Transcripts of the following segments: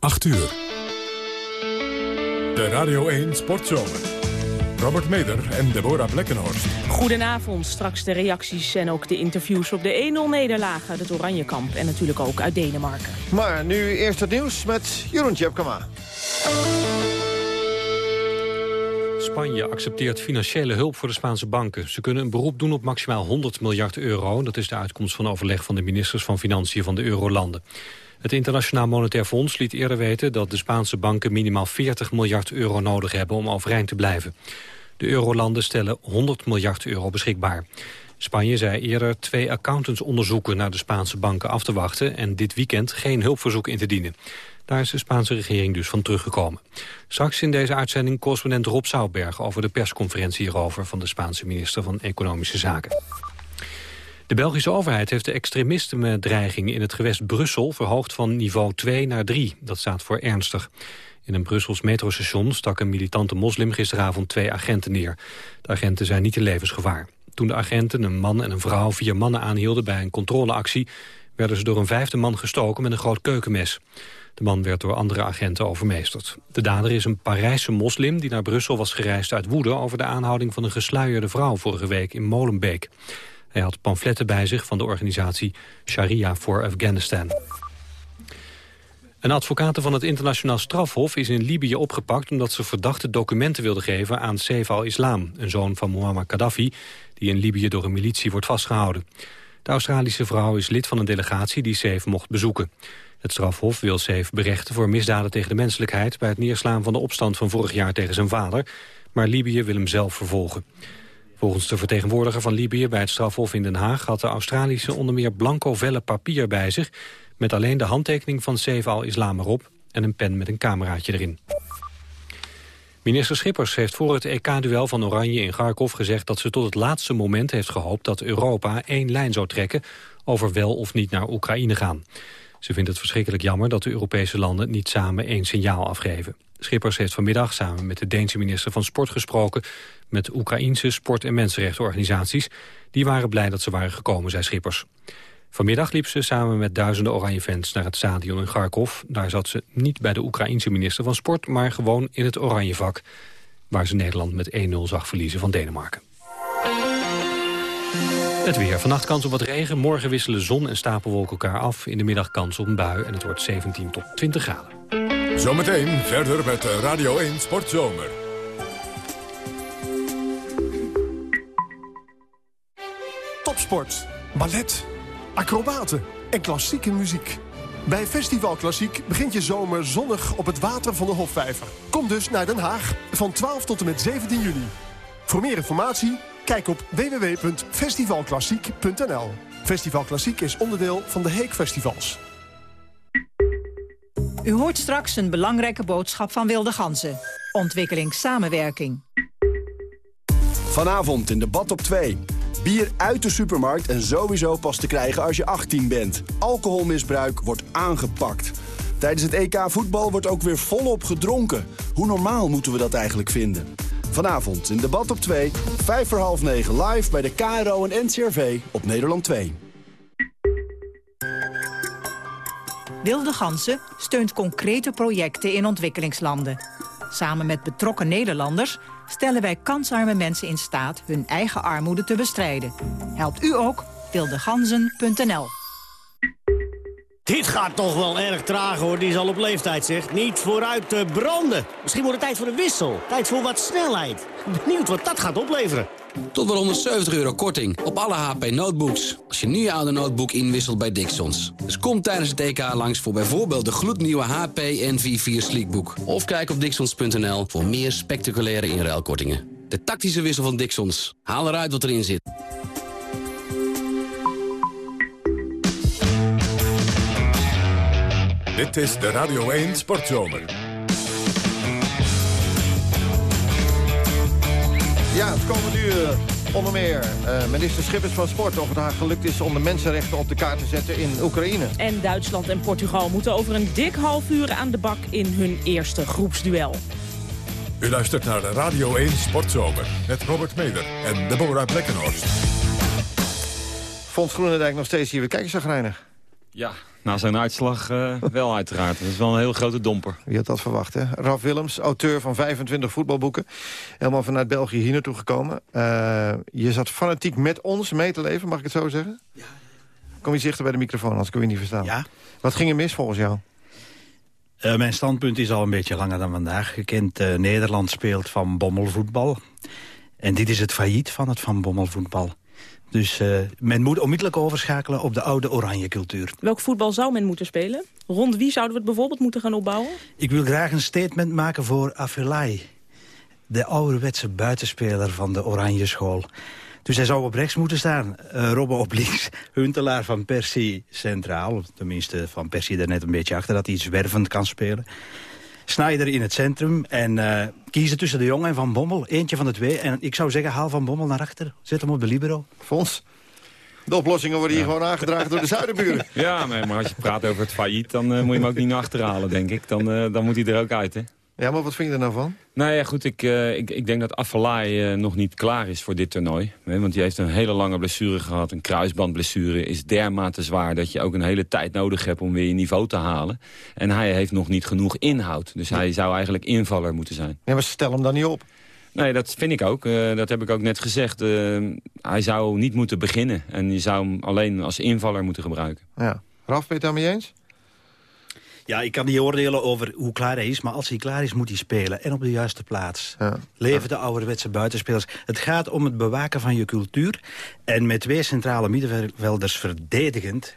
8 uur. De Radio 1 Sportzomer. Robert Meder en Deborah Blekkenhorst. Goedenavond, straks de reacties en ook de interviews op de 1-0-nederlaag uit het Oranjekamp. En natuurlijk ook uit Denemarken. Maar nu eerst het nieuws met Jeroen Tjepkama. Spanje accepteert financiële hulp voor de Spaanse banken. Ze kunnen een beroep doen op maximaal 100 miljard euro. Dat is de uitkomst van overleg van de ministers van Financiën van de eurolanden. Het Internationaal Monetair Fonds liet eerder weten dat de Spaanse banken minimaal 40 miljard euro nodig hebben om overeind te blijven. De eurolanden stellen 100 miljard euro beschikbaar. Spanje zei eerder twee accountantsonderzoeken naar de Spaanse banken af te wachten en dit weekend geen hulpverzoek in te dienen. Daar is de Spaanse regering dus van teruggekomen. Straks in deze uitzending correspondent Rob Zoutberg over de persconferentie hierover van de Spaanse minister van Economische Zaken. De Belgische overheid heeft de extremisme-dreiging in het gewest Brussel verhoogd van niveau 2 naar 3. Dat staat voor ernstig. In een Brussels metrostation stak een militante moslim gisteravond twee agenten neer. De agenten zijn niet in levensgevaar. Toen de agenten, een man en een vrouw, vier mannen aanhielden bij een controleactie... werden ze door een vijfde man gestoken met een groot keukenmes. De man werd door andere agenten overmeesterd. De dader is een Parijse moslim die naar Brussel was gereisd uit woede... over de aanhouding van een gesluierde vrouw vorige week in Molenbeek. Hij had pamfletten bij zich van de organisatie Sharia for Afghanistan. Een advocaat van het internationaal strafhof is in Libië opgepakt... omdat ze verdachte documenten wilde geven aan Saif al-Islam... een zoon van Muammar Gaddafi, die in Libië door een militie wordt vastgehouden. De Australische vrouw is lid van een delegatie die Saif mocht bezoeken. Het strafhof wil Saif berechten voor misdaden tegen de menselijkheid... bij het neerslaan van de opstand van vorig jaar tegen zijn vader. Maar Libië wil hem zelf vervolgen. Volgens de vertegenwoordiger van Libië bij het strafhof in Den Haag... had de Australische onder meer blanco vellen papier bij zich... met alleen de handtekening van Saif al-Islam erop... en een pen met een cameraatje erin. Minister Schippers heeft voor het EK-duel van Oranje in Kharkov gezegd... dat ze tot het laatste moment heeft gehoopt dat Europa één lijn zou trekken... over wel of niet naar Oekraïne gaan. Ze vindt het verschrikkelijk jammer dat de Europese landen niet samen één signaal afgeven. Schippers heeft vanmiddag samen met de Deense minister van Sport gesproken... met Oekraïense sport- en mensenrechtenorganisaties. Die waren blij dat ze waren gekomen, zei Schippers. Vanmiddag liep ze samen met duizenden oranje fans naar het stadion in Kharkov. Daar zat ze niet bij de Oekraïense minister van Sport... maar gewoon in het oranje vak, waar ze Nederland met 1-0 zag verliezen van Denemarken. Het weer. Vannacht kans op wat regen. Morgen wisselen zon en stapelwolken elkaar af. In de middag kans op een bui en het wordt 17 tot 20 graden. Zometeen verder met Radio 1 Sportzomer. Topsport, ballet, acrobaten en klassieke muziek. Bij Festival Klassiek begint je zomer zonnig op het water van de Hofvijver. Kom dus naar Den Haag van 12 tot en met 17 juli. Voor meer informatie Kijk op www.festivalklassiek.nl. Festival Klassiek is onderdeel van de Heek Festivals. U hoort straks een belangrijke boodschap van Wilde Ganzen. Ontwikkelingssamenwerking. Vanavond in debat op 2. Bier uit de supermarkt en sowieso pas te krijgen als je 18 bent. Alcoholmisbruik wordt aangepakt. Tijdens het EK voetbal wordt ook weer volop gedronken. Hoe normaal moeten we dat eigenlijk vinden? Vanavond in debat op 2, 5 voor half 9 live bij de KRO en NCRV op Nederland 2. Wilde Gansen steunt concrete projecten in ontwikkelingslanden. Samen met betrokken Nederlanders stellen wij kansarme mensen in staat hun eigen armoede te bestrijden. Helpt u ook? wildeganzen.nl dit gaat toch wel erg traag hoor, die is al op leeftijd zeg. Niet vooruit te branden. Misschien wordt het tijd voor een wissel. Tijd voor wat snelheid. Benieuwd wat dat gaat opleveren. Tot wel 170 euro korting op alle HP notebooks. Als je nu je oude notebook inwisselt bij Dixons. Dus kom tijdens het EK langs voor bijvoorbeeld de gloednieuwe HP Envy 4 Sleekbook. Of kijk op dixons.nl voor meer spectaculaire inruilkortingen. De tactische wissel van Dixons. Haal eruit wat erin zit. Dit is de Radio 1 Sportzomer. Ja, het komende uur onder meer uh, minister Schippers van Sport... of het haar gelukt is om de mensenrechten op de kaart te zetten in Oekraïne. En Duitsland en Portugal moeten over een dik half uur aan de bak... in hun eerste groepsduel. U luistert naar de Radio 1 Sportzomer met Robert Meder en Deborah Blekkenhorst. Vond Groenendijk nog steeds hier weer kijkersagrijnig? Ja, na zo'n uitslag uh, wel uiteraard. Dat is wel een heel grote domper. Wie had dat verwacht, hè? Raf Willems, auteur van 25 voetbalboeken. Helemaal vanuit België hier naartoe gekomen. Uh, je zat fanatiek met ons mee te leven, mag ik het zo zeggen? Ja. Kom je dichter bij de microfoon, anders kun je niet verstaan. Ja. Wat ging er mis volgens jou? Uh, mijn standpunt is al een beetje langer dan vandaag gekend. Nederland speelt van bommelvoetbal. En dit is het failliet van het van bommelvoetbal. Dus uh, men moet onmiddellijk overschakelen op de oude oranje cultuur. Welk voetbal zou men moeten spelen? Rond wie zouden we het bijvoorbeeld moeten gaan opbouwen? Ik wil graag een statement maken voor Afelai. De ouderwetse buitenspeler van de oranje school. Dus hij zou op rechts moeten staan. Uh, Robben op links. Huntelaar van Persie centraal. Tenminste van Persie er net een beetje achter dat hij zwervend kan spelen. Snijder in het centrum. En uh, kiezen tussen de jongen en Van Bommel. Eentje van de twee. En ik zou zeggen, haal Van Bommel naar achter. Zet hem op de libero. Fons? De oplossingen worden hier gewoon aangedragen door de zuidenburen. Ja, maar als je praat over het failliet, dan uh, moet je hem ook niet naar achter halen, denk ik. Dan, uh, dan moet hij er ook uit, hè. Ja, maar wat vind je er nou van? Nou ja, goed, ik, uh, ik, ik denk dat Afalai uh, nog niet klaar is voor dit toernooi. Hè, want die heeft een hele lange blessure gehad. Een kruisbandblessure is dermate zwaar... dat je ook een hele tijd nodig hebt om weer je niveau te halen. En hij heeft nog niet genoeg inhoud. Dus hij zou eigenlijk invaller moeten zijn. Ja, maar stel hem dan niet op. Nee, dat vind ik ook. Uh, dat heb ik ook net gezegd. hij zou niet moeten beginnen. En je zou hem alleen als invaller moeten gebruiken. Ja. Raf, ben je het daarmee eens? Ja, ik kan niet oordelen over hoe klaar hij is. Maar als hij klaar is, moet hij spelen. En op de juiste plaats. Ja. Leven de ouderwetse buitenspelers. Het gaat om het bewaken van je cultuur. En met twee centrale middenvelders verdedigend...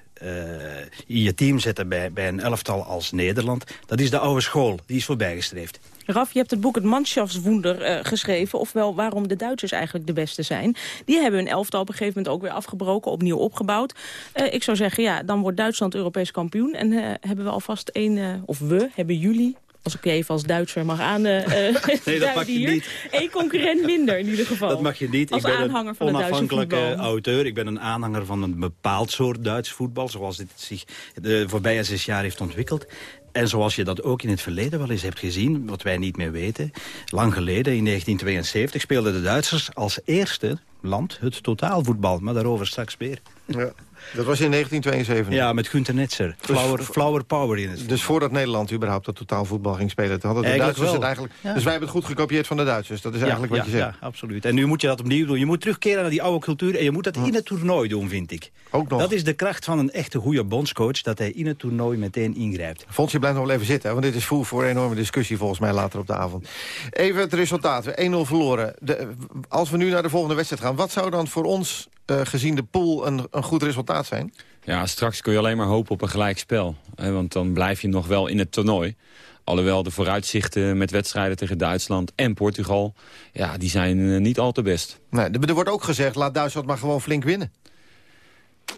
In je team zetten bij, bij een elftal als Nederland. Dat is de oude school. Die is voorbijgestreefd. Raf, je hebt het boek Het Mannschaftswunder uh, geschreven. Ofwel waarom de Duitsers eigenlijk de beste zijn. Die hebben hun elftal op een gegeven moment ook weer afgebroken. Opnieuw opgebouwd. Uh, ik zou zeggen, ja, dan wordt Duitsland Europees kampioen. En hebben we alvast één, of we, hebben jullie als ik je even als Duitser mag aan uh, Nee, dat mag je hier. niet. Eén concurrent minder in ieder geval. Dat mag je niet. Als ik ben aanhanger een van het onafhankelijke auteur. Ik ben een aanhanger van een bepaald soort Duits voetbal... zoals dit zich de voorbije zes jaar heeft ontwikkeld. En zoals je dat ook in het verleden wel eens hebt gezien, wat wij niet meer weten. Lang geleden, in 1972, speelden de Duitsers als eerste land het totaalvoetbal. Maar daarover straks meer. Ja. Dat was in 1972? Ja, met Gunther Netzer. Flower, dus, flower power in het. Dus voordat Nederland überhaupt dat totaalvoetbal ging spelen... hadden de eigenlijk Duitsers wel. het eigenlijk... Ja. Dus wij hebben het goed gekopieerd van de Duitsers. Dat is eigenlijk ja, wat je zegt. Ja, absoluut. En nu moet je dat opnieuw doen. Je moet terugkeren naar die oude cultuur... en je moet dat in het toernooi doen, vind ik. Ook nog. Dat is de kracht van een echte goede bondscoach... dat hij in het toernooi meteen ingrijpt. Fons, je blijft nog wel even zitten, want dit is voer voor een enorme discussie... volgens mij later op de avond. Even het resultaat. 1-0 verloren. De, als we nu naar de volgende wedstrijd gaan... wat zou dan voor ons, uh, gezien de pool, een, een goed resultaat zijn? Ja, straks kun je alleen maar hopen op een gelijkspel. Hè, want dan blijf je nog wel in het toernooi. Alhoewel de vooruitzichten met wedstrijden tegen Duitsland en Portugal... ja, die zijn uh, niet al te best. Nee, er wordt ook gezegd, laat Duitsland maar gewoon flink winnen.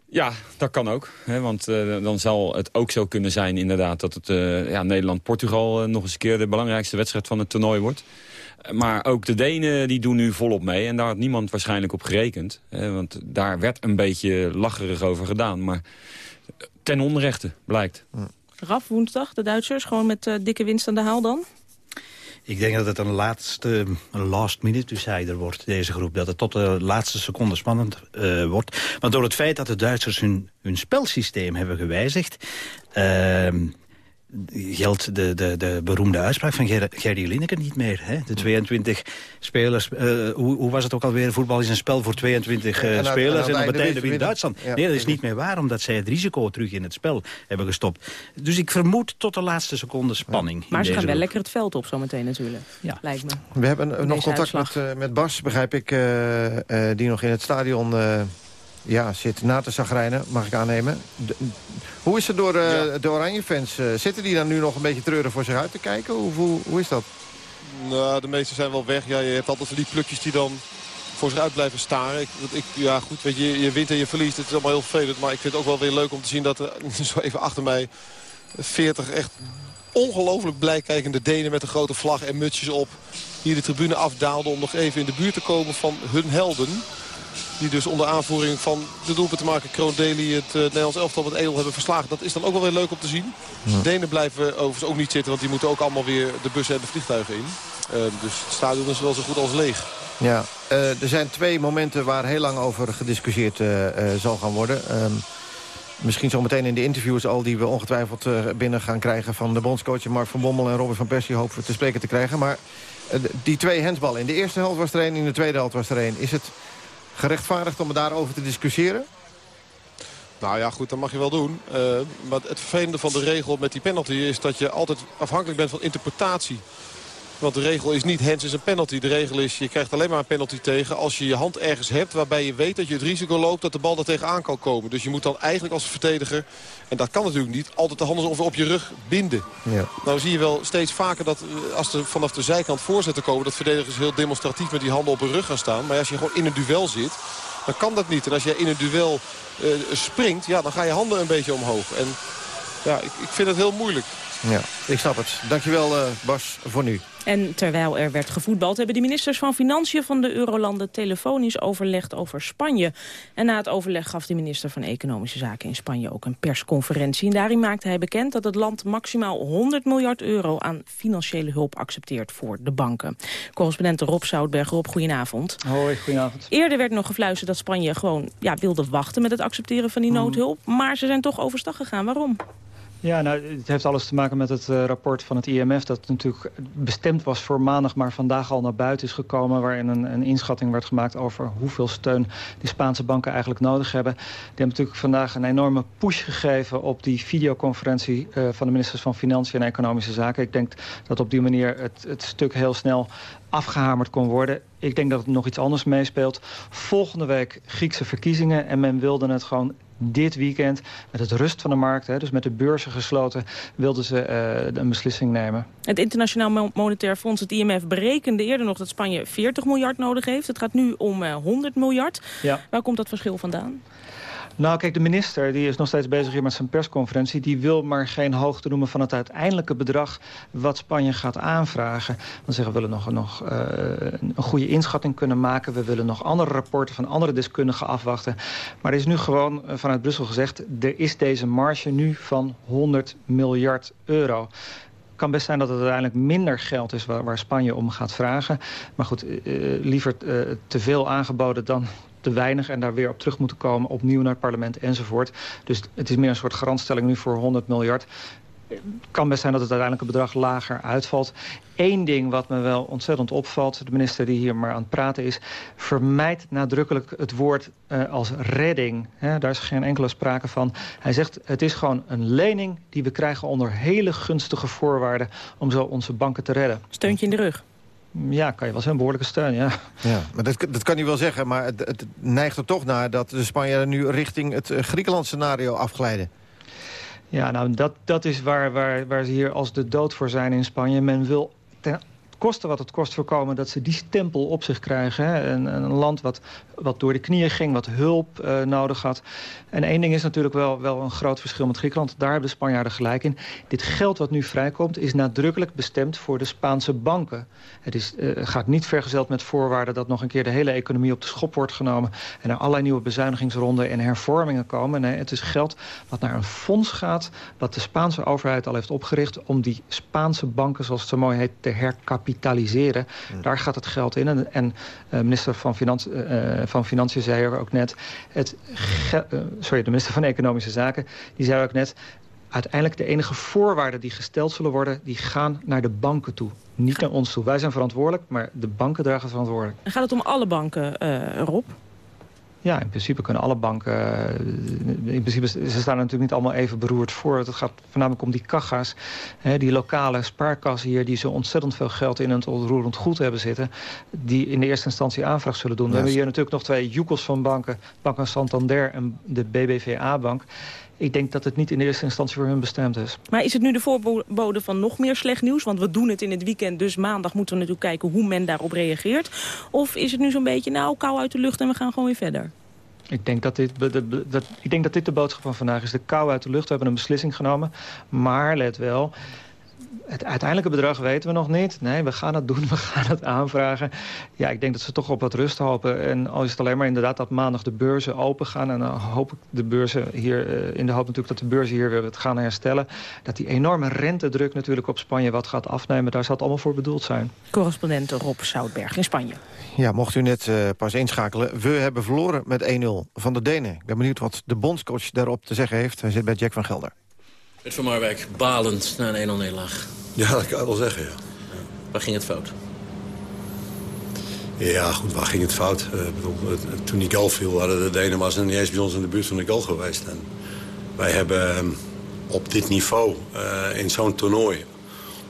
Ja, dat kan ook. Hè, want uh, dan zal het ook zo kunnen zijn inderdaad... dat het uh, ja, Nederland-Portugal nog eens een keer de belangrijkste wedstrijd van het toernooi wordt. Maar ook de Denen die doen nu volop mee. En daar had niemand waarschijnlijk op gerekend. Hè, want daar werd een beetje lacherig over gedaan. Maar ten onrechte, blijkt. Raf, woensdag, de Duitsers, gewoon met uh, dikke winst aan de haal dan? Ik denk dat het een laatste, een last minute decider wordt, deze groep. Dat het tot de laatste seconde spannend uh, wordt. Want door het feit dat de Duitsers hun, hun spelsysteem hebben gewijzigd... Uh, geldt de, de, de beroemde uitspraak van Ger Gerdy Lineker niet meer. Hè? De 22 spelers, uh, hoe, hoe was het ook alweer? Voetbal is een spel voor 22 uh, en spelers en, en op het einde wint Duitsland. Ja. Nee, dat is niet meer waar, omdat zij het risico terug in het spel hebben gestopt. Dus ik vermoed tot de laatste seconde spanning. Ja. Maar ze gaan wel lekker het veld op zometeen natuurlijk, ja. lijkt me. We hebben nog contact met, uh, met Bas, begrijp ik, die nog in het stadion ja, zit na te zagrijnen, mag ik aannemen. De, hoe is het door uh, ja. de Oranje-fans? Uh, zitten die dan nu nog een beetje treurig voor zich uit te kijken? Hoe, hoe, hoe is dat? Nou, de meeste zijn wel weg. Ja, je hebt altijd die plukjes die dan voor zich uit blijven staren. Ik, ik, ja, goed, weet je, je wint en je verliest. Het is allemaal heel vervelend. Maar ik vind het ook wel weer leuk om te zien dat er zo even achter mij 40 echt ongelooflijk blij kijkende Denen met een grote vlag en mutsjes op. Hier de tribune afdaalden om nog even in de buurt te komen van hun helden. Die dus onder aanvoering van de doelpunt te maken Kroon Deli het uh, Nederlands elftal met Edel hebben verslagen. Dat is dan ook wel weer leuk om te zien. Ja. Denen blijven overigens ook niet zitten. Want die moeten ook allemaal weer de bussen en de vliegtuigen in. Uh, dus het stadion is wel zo goed als leeg. Ja, uh, er zijn twee momenten waar heel lang over gediscussieerd zal gaan worden. Um, misschien zometeen in de interviews al... die we ongetwijfeld binnen gaan krijgen van de bondscoach Mark van Bommel en Robert van Persie... hopen we te spreken te krijgen. Maar die twee hensballen, in de eerste helft was er één, in de tweede helft was er één. Is het gerechtvaardigd om daarover te discussiëren? Nou ja, goed, dat mag je wel doen. Uh, maar het vervelende van de regel met die penalty is dat je altijd afhankelijk bent van interpretatie. Want de regel is niet hands is een penalty. De regel is je krijgt alleen maar een penalty tegen als je je hand ergens hebt... waarbij je weet dat je het risico loopt dat de bal er tegenaan kan komen. Dus je moet dan eigenlijk als verdediger, en dat kan natuurlijk niet... altijd de handen op je rug binden. Ja. Nou zie je wel steeds vaker dat eh, als er vanaf de zijkant voorzetten komen... dat verdedigers heel demonstratief met die handen op hun rug gaan staan. Maar als je gewoon in een duel zit, dan kan dat niet. En als je in een duel uh, springt, ja, dan ga je handen een beetje omhoog. En ja, ik, ik vind het heel moeilijk. Ja, ik snap het. Dankjewel uh, Bas voor nu. En terwijl er werd gevoetbald... hebben de ministers van Financiën van de Eurolanden telefonisch overlegd over Spanje. En na het overleg gaf de minister van Economische Zaken in Spanje ook een persconferentie. En daarin maakte hij bekend dat het land maximaal 100 miljard euro aan financiële hulp accepteert voor de banken. Correspondent Rob Zoutberg. Rob, goedenavond. Hoi, goedenavond. Eerder werd nog gefluisterd dat Spanje gewoon ja, wilde wachten met het accepteren van die mhm. noodhulp. Maar ze zijn toch overstag gegaan. Waarom? Ja, nou, het heeft alles te maken met het uh, rapport van het IMF... dat natuurlijk bestemd was voor maandag, maar vandaag al naar buiten is gekomen... waarin een, een inschatting werd gemaakt over hoeveel steun die Spaanse banken eigenlijk nodig hebben. Die hebben natuurlijk vandaag een enorme push gegeven op die videoconferentie... Uh, van de ministers van Financiën en Economische Zaken. Ik denk dat op die manier het, het stuk heel snel afgehamerd kon worden. Ik denk dat het nog iets anders meespeelt. Volgende week Griekse verkiezingen en men wilde het gewoon dit weekend met het rust van de markt, hè, dus met de beurzen gesloten, wilden ze uh, een beslissing nemen. Het Internationaal Monetair Fonds, het IMF, berekende eerder nog dat Spanje 40 miljard nodig heeft. Het gaat nu om uh, eh, 100 miljard. Ja. Waar komt dat verschil vandaan? Nou, kijk, de minister die is nog steeds bezig hier met zijn persconferentie. Die wil maar geen hoogte noemen van het uiteindelijke bedrag wat Spanje gaat aanvragen. Dan zeggen we willen nog, nog uh, een goede inschatting kunnen maken. We willen nog andere rapporten van andere deskundigen afwachten. Maar er is nu gewoon eh, vanuit Brussel gezegd... er is deze marge nu van 100 miljard euro kan best zijn dat het uiteindelijk minder geld is waar, waar Spanje om gaat vragen. Maar goed, uh, liever te veel aangeboden dan te weinig en daar weer op terug moeten komen, opnieuw naar het parlement enzovoort. Dus het is meer een soort garantstelling nu voor 100 miljard. Het kan best zijn dat het uiteindelijk een bedrag lager uitvalt. Eén ding wat me wel ontzettend opvalt, de minister die hier maar aan het praten is... vermijd nadrukkelijk het woord uh, als redding. daar is geen enkele sprake van. Hij zegt het is gewoon een lening die we krijgen onder hele gunstige voorwaarden... om zo onze banken te redden. Steuntje in de rug. Ja, kan je wel zijn, behoorlijke steun, ja. ja maar dat, dat kan hij wel zeggen, maar het, het neigt er toch naar... dat de Spanjaarden nu richting het eh, Griekenland-scenario afglijden. Ja, nou, dat, dat is waar, waar, waar ze hier als de dood voor zijn in Spanje. Men wil ten kosten wat het kost voorkomen dat ze die stempel op zich krijgen. Hè? Een, een, land wat, wat door de knieën ging, wat hulp uh, nodig had. En één ding is natuurlijk wel, wel een groot verschil met Griekenland. Daar hebben de Spanjaarden gelijk in. Dit geld wat nu vrijkomt is nadrukkelijk bestemd voor de Spaanse banken. Het is, uh, gaat niet vergezeld met voorwaarden dat nog een keer de hele economie op de schop wordt genomen. En er allerlei nieuwe bezuinigingsronden en hervormingen komen. Nee, het is geld wat naar een fonds gaat. Wat de Spaanse overheid al heeft opgericht om die Spaanse banken, zoals het zo mooi heet, te herkapitaliseren Daar gaat het geld in. En, en uh, minister van, Financi uh, van Financiën zei er ook net... Het uh, sorry, de minister van Economische Zaken... die zei ook net... uiteindelijk de enige voorwaarden die gesteld zullen worden... die gaan naar de banken toe. Niet naar ons toe. Wij zijn verantwoordelijk, maar de banken dragen verantwoordelijk. En gaat het om alle banken, Rob? Ja, in principe kunnen alle banken... Eh, in principe, ze staan natuurlijk niet allemaal even beroerd voor. Het gaat voornamelijk om die kachas. Hè, die lokale spaarkassen hier... die zo ontzettend veel geld in het onroerend goed hebben zitten... die in de eerste instantie aanvraag zullen doen. We hebben hier natuurlijk nog twee joekels van banken. Bank Santander en de BBVA-bank ik denk dat het niet in eerste instantie voor hun bestemd is. Maar is het nu de voorbode van nog meer slecht nieuws? Want we doen het in het weekend, dus maandag moeten we natuurlijk kijken hoe men daarop reageert. Of is het nu zo'n beetje, nou, kou uit de lucht en we gaan gewoon weer verder? Ik denk dat, dit, dat, ik denk dat dit de boodschap van vandaag is. De kou uit de lucht, we hebben een beslissing genomen. Maar let wel, het uiteindelijke bedrag weten we nog niet. Nee, we gaan het doen, we gaan het aanvragen. Ja, ik denk dat ze toch op wat rust hopen. En al is het alleen maar inderdaad dat maandag de beurzen open gaan... en dan hoop ik de beurzen hier, eh, in de hoop natuurlijk dat de beurzen hier weer het gaan herstellen... dat die enorme rentedruk natuurlijk op Spanje wat gaat afnemen... daar zal het allemaal voor bedoeld zijn. Correspondent Rob Zoutberg in Spanje. Ja, mocht u net uh, pas inschakelen. We hebben verloren met 1-0 van de Denen. Ik ben benieuwd wat de bondscoach daarop te zeggen heeft. Hij zit bij Jack van Gelder. Het Van Marwijk balend na een 1-0 nederlaag. Ja, dat kan ik wel zeggen, ja. Waar ging het fout? Ja, goed, waar ging het fout? Uh, bedoel, toen die goal viel, hadden de Denen maar niet eens bij ons in de buurt van de goal geweest. En wij hebben ehm, op dit niveau, uh, in zo'n toernooi...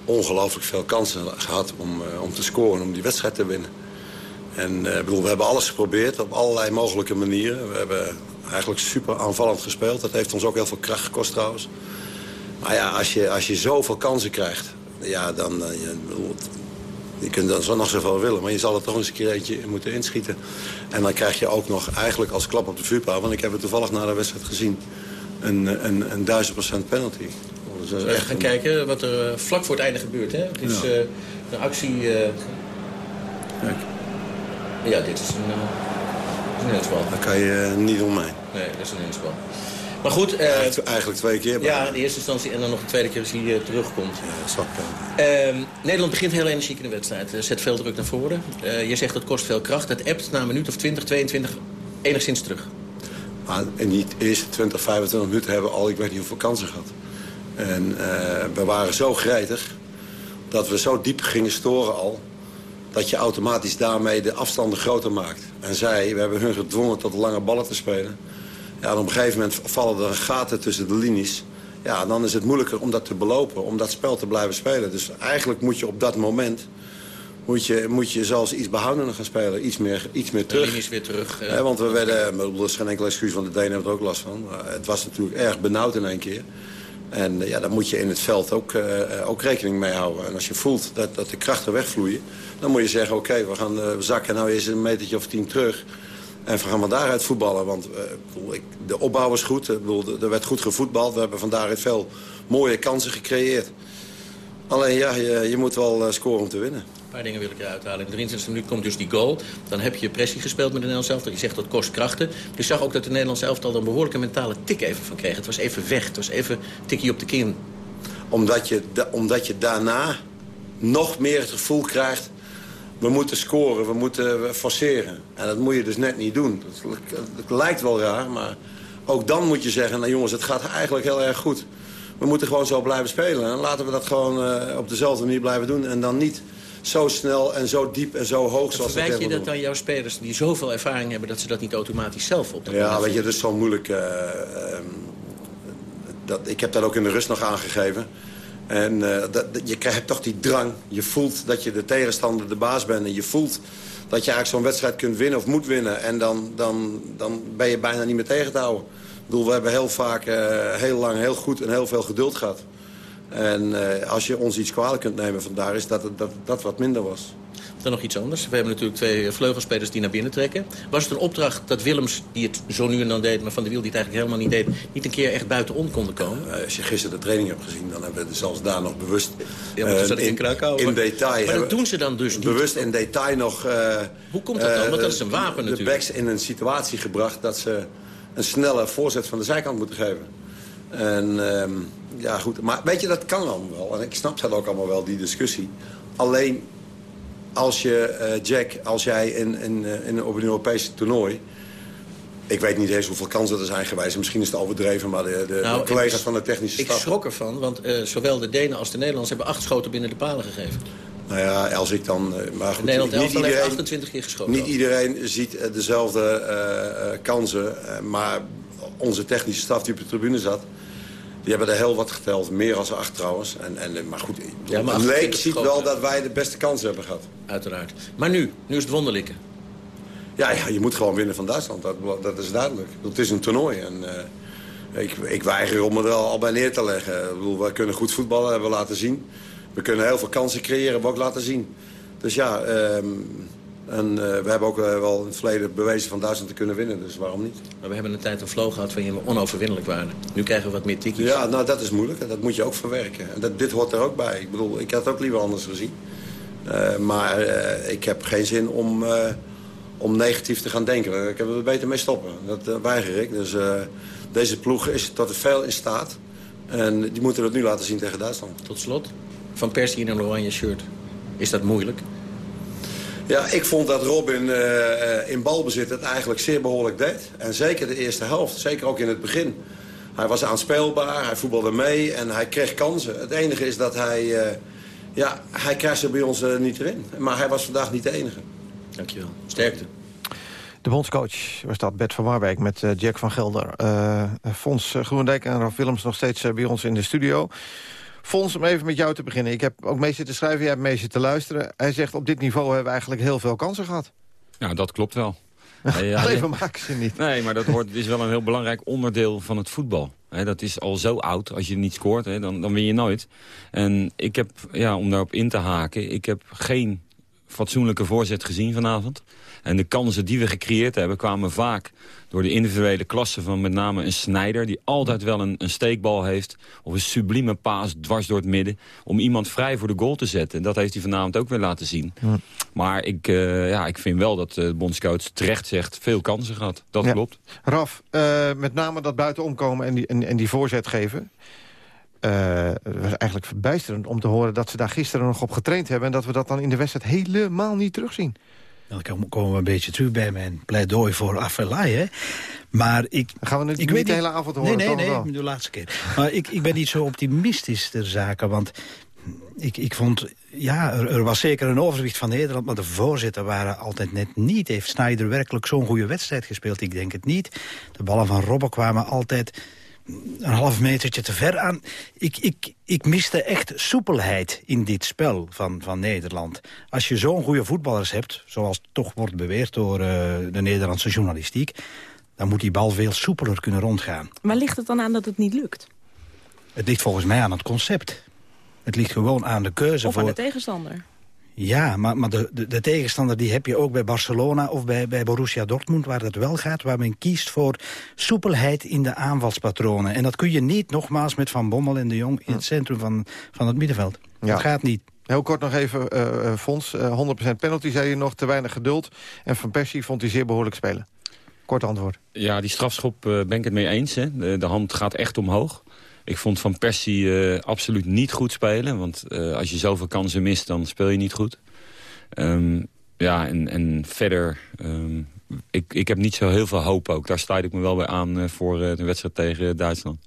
ongelooflijk veel kansen gehad om, uh, om te scoren, om die wedstrijd te winnen. En bedoel, we hebben alles geprobeerd op allerlei mogelijke manieren. We hebben eigenlijk super aanvallend gespeeld. Dat heeft ons ook heel veel kracht gekost trouwens. Maar ja, als je, als je zoveel kansen krijgt... Ja, dan... Uh, je, je kunt dan zo nog zoveel willen, maar je zal er toch eens een keer eentje moeten inschieten. En dan krijg je ook nog eigenlijk als klap op de vuurpaal... want ik heb het toevallig na de wedstrijd gezien... een, een, een duizend procent penalty. Dus We gaan kijken wat er uh, vlak voor het einde gebeurt. Hè? Het is ja. uh, een actie... Kijk. Ja, dit is een, een inspel. Daar kan je niet omheen. Nee, dat is een inspel. Maar goed... Uh, eigenlijk, eigenlijk, twee keer. Ja, in de eerste instantie en dan nog de tweede keer als hij uh, terugkomt. Ja, snap uh, Nederland begint heel energiek in de wedstrijd. zet veel druk naar voren. je zegt dat kost veel kracht. Het ebt na een minuut of 20, 22 enigszins terug. Maar in die eerste 20, 25 minuten hebben we al, ik weet niet hoeveel kansen gehad. En we waren zo gretig dat we zo diep gingen storen al dat je automatisch daarmee de afstanden groter maakt. En zij, we hebben hun gedwongen tot lange ballen te spelen. Ja, op een gegeven moment vallen er gaten tussen de linies. Ja, dan is het moeilijker om dat te belopen, om dat spel te blijven spelen. Dus eigenlijk moet je op dat moment moet je, moet je zelfs iets behoudender gaan spelen. Iets meer, iets meer terug. De linies weer terug. Ja, want we werden, er is geen enkel excuus, want de Denen hebben er ook last van. Het was natuurlijk erg benauwd in één keer. En ja, daar moet je in het veld ook, uh, ook rekening mee houden. En als je voelt dat, dat de krachten wegvloeien... dan moet je zeggen, oké, okay, we gaan uh, zakken nou eens een metertje of tien terug... En we gaan van daaruit voetballen. Want uh, de opbouw was goed. Bedoel, er werd goed gevoetbald. We hebben van daaruit veel mooie kansen gecreëerd. Alleen ja, je, je moet wel uh, scoren om te winnen. Een paar dingen wil ik eruit halen. In de 23 minuut komt dus die goal. Dan heb je pressie gespeeld met de Nederlands elftal. Je zegt dat kost krachten. Je zag ook dat de Nederlands elftal er een behoorlijke mentale tik even van kreeg. Het was even weg. Het was even tikkie op de kin. Omdat je, omdat je daarna nog meer het gevoel krijgt we moeten scoren, we moeten forceren. En dat moet je dus net niet doen. Het lijkt wel raar, maar ook dan moet je zeggen... nou jongens, het gaat eigenlijk heel erg goed. We moeten gewoon zo blijven spelen. En laten we dat gewoon uh, op dezelfde manier blijven doen. En dan niet zo snel en zo diep en zo hoog zoals Verwijt je dat aan jouw spelers die zoveel ervaring hebben... dat ze dat niet automatisch zelf op Ja, weet je, dat is zo moeilijk. Uh, uh, dat, ik heb dat ook in de rust nog aangegeven. En uh, dat, je krijgt toch die drang. Je voelt dat je de tegenstander de baas bent. En je voelt dat je eigenlijk zo'n wedstrijd kunt winnen of moet winnen. En dan, dan, dan ben je bijna niet meer tegen te houden. Ik bedoel, we hebben heel vaak uh, heel lang heel goed en heel veel geduld gehad. En uh, als je ons iets kwalijk kunt nemen vandaar is dat dat, dat wat minder was. Dan nog iets anders. We hebben natuurlijk twee vleugelspelers die naar binnen trekken. Was het een opdracht dat Willems, die het zo nu en dan deed... maar Van de Wiel die het eigenlijk helemaal niet deed... niet een keer echt buitenom konden komen? Uh, als je gisteren de training hebt gezien... dan hebben we zelfs daar nog bewust ja, maar uh, in, in, in detail... Maar dat doen ze dan dus niet? Bewust in detail nog... Uh, Hoe komt dat dan? Want dat is een wapen de natuurlijk. De backs in een situatie gebracht... dat ze een snelle voorzet van de zijkant moeten geven. En um, ja, goed. Maar weet je, dat kan allemaal wel. En ik snap dat ook allemaal wel, die discussie. Alleen als je, uh, Jack, als jij in, in, in, op een Europese toernooi... Ik weet niet eens hoeveel kansen er zijn geweest. Misschien is het overdreven, maar de, de, nou, de collega's van de technische staf... Ik schrok ervan, want uh, zowel de Denen als de Nederlanders... hebben acht schoten binnen de palen gegeven. Nou ja, als ik dan... Maar goed, Nederland niet iedereen, iedereen, 28 keer geschoten. Niet iedereen ziet dezelfde kansen. maar onze technische staf die op de tribune zat... Die hebben er heel wat geteld, meer als acht trouwens. En, en, maar goed, ja, maar een leek ziet wel dat wij de beste kans hebben gehad. Uiteraard. Maar nu, nu is het wonderlijke. Ja, ja je moet gewoon winnen van Duitsland, dat, dat is duidelijk. Het is een toernooi en uh, ik, ik weiger om er al, al bij neer te leggen. Ik bedoel, wij kunnen goed voetballen, hebben we laten zien. We kunnen heel veel kansen creëren, hebben we ook laten zien. Dus ja, um, En uh, we hebben ook uh, wel in het verleden bewezen van Duitsland te kunnen winnen, dus waarom niet? Maar we hebben een tijd een flow gehad waarin we onoverwinnelijk waren. Nu krijgen we wat meer tikjes. Ja, nou dat is moeilijk en dat moet je ook verwerken. En dat, dit hoort er ook bij. Ik bedoel, ik had het ook liever anders gezien. Uh, maar ik heb geen zin om, om negatief te gaan denken. Ik heb er beter mee stoppen. Dat weiger ik. Dus deze ploeg is tot het veel in staat. En die moeten het nu laten zien tegen Duitsland. Tot slot, Van Persie in een oranje shirt. Is dat moeilijk? Ja, ik vond dat Robin uh, in balbezit het eigenlijk zeer behoorlijk deed. En zeker de eerste helft, zeker ook in het begin. Hij was aanspeelbaar, hij voetbalde mee en hij kreeg kansen. Het enige is dat hij... Uh, ja, hij krijgt ze bij ons uh, niet erin. Maar hij was vandaag niet de enige. Dankjewel. Sterkte. De bondscoach was dat, Bert van Marwijk met Jack van Gelder. Fons Groendijk en Ralf Willems nog steeds bij ons in de studio. Fons, om even met jou te beginnen. Ik heb ook mee zitten schrijven, jij hebt mee zitten luisteren. Hij zegt, op dit niveau hebben we eigenlijk heel veel kansen gehad. Ja, dat klopt wel. ja, Alleen maken ze niet. Nee, maar dat hoort, is wel een heel belangrijk onderdeel van het voetbal. dat is al zo oud. Als je niet scoort, dan, dan win je nooit. En ik heb, ja, om daarop in te haken... ik heb geen fatsoenlijke voorzet gezien vanavond. En de kansen die we gecreëerd hebben kwamen vaak door de individuele klasse van met name een snijder... die altijd wel een, een steekbal heeft of een sublieme paas dwars door het midden... om iemand vrij voor de goal te zetten. Dat heeft hij vanavond ook weer laten zien. Maar ik, uh, ja, ik vind wel dat de bondscoach terecht zegt veel kansen gehad. Dat klopt. Raf, uh, met name dat buitenomkomen en die, en, en die voorzet geven... Uh, het was eigenlijk verbijsterend om te horen dat ze daar gisteren nog op getraind hebben... en dat we dat dan in de wedstrijd helemaal niet terugzien. Dan komen we een beetje terug bij mijn pleidooi voor Afellay. Maar ik... gaan we het ik niet de hele avond horen? Nee, nee, nee, de laatste keer. Maar ik, ik ben niet zo optimistisch ter zake, want... Ik, ik vond, ja, er, er, was zeker een overwicht van Nederland... maar de voorzitter waren altijd net niet. Heeft Snyder werkelijk zo'n goede wedstrijd gespeeld? Ik denk het niet. De ballen van Robben kwamen altijd een half metertje te ver aan. Ik, ik, ik miste echt soepelheid in dit spel van, van Nederland. Als je zo'n goede voetballers hebt, zoals toch wordt beweerd door uh, de Nederlandse journalistiek... dan moet die bal veel soepeler kunnen rondgaan. Maar ligt het dan aan dat het niet lukt? Het ligt volgens mij aan het concept. Het ligt gewoon aan de keuze of voor... aan de tegenstander. Ja, maar, maar de, de, de, tegenstander die heb je ook bij Barcelona of bij, bij Borussia Dortmund... waar dat wel gaat, waar men kiest voor soepelheid in de aanvalspatronen. En dat kun je niet, nogmaals, met Van Bommel en de Jong... in het centrum van, van het middenveld. Ja. Dat gaat niet. Heel kort nog even, uh, Fons. Uh, 100% penalty zei je nog, te weinig geduld. En Van Persie vond hij zeer behoorlijk spelen. Kort antwoord. Ja, die strafschop uh, ben ik het mee eens. Hè. De, de, hand gaat echt omhoog. Ik vond Van Persie uh, absoluut niet goed spelen. Want uh, als je zoveel kansen mist, dan speel je niet goed. Um, ja, en, verder... Um, ik, ik heb niet zo heel veel hoop ook. Daar sluit ik me wel bij aan uh, voor de wedstrijd tegen Duitsland.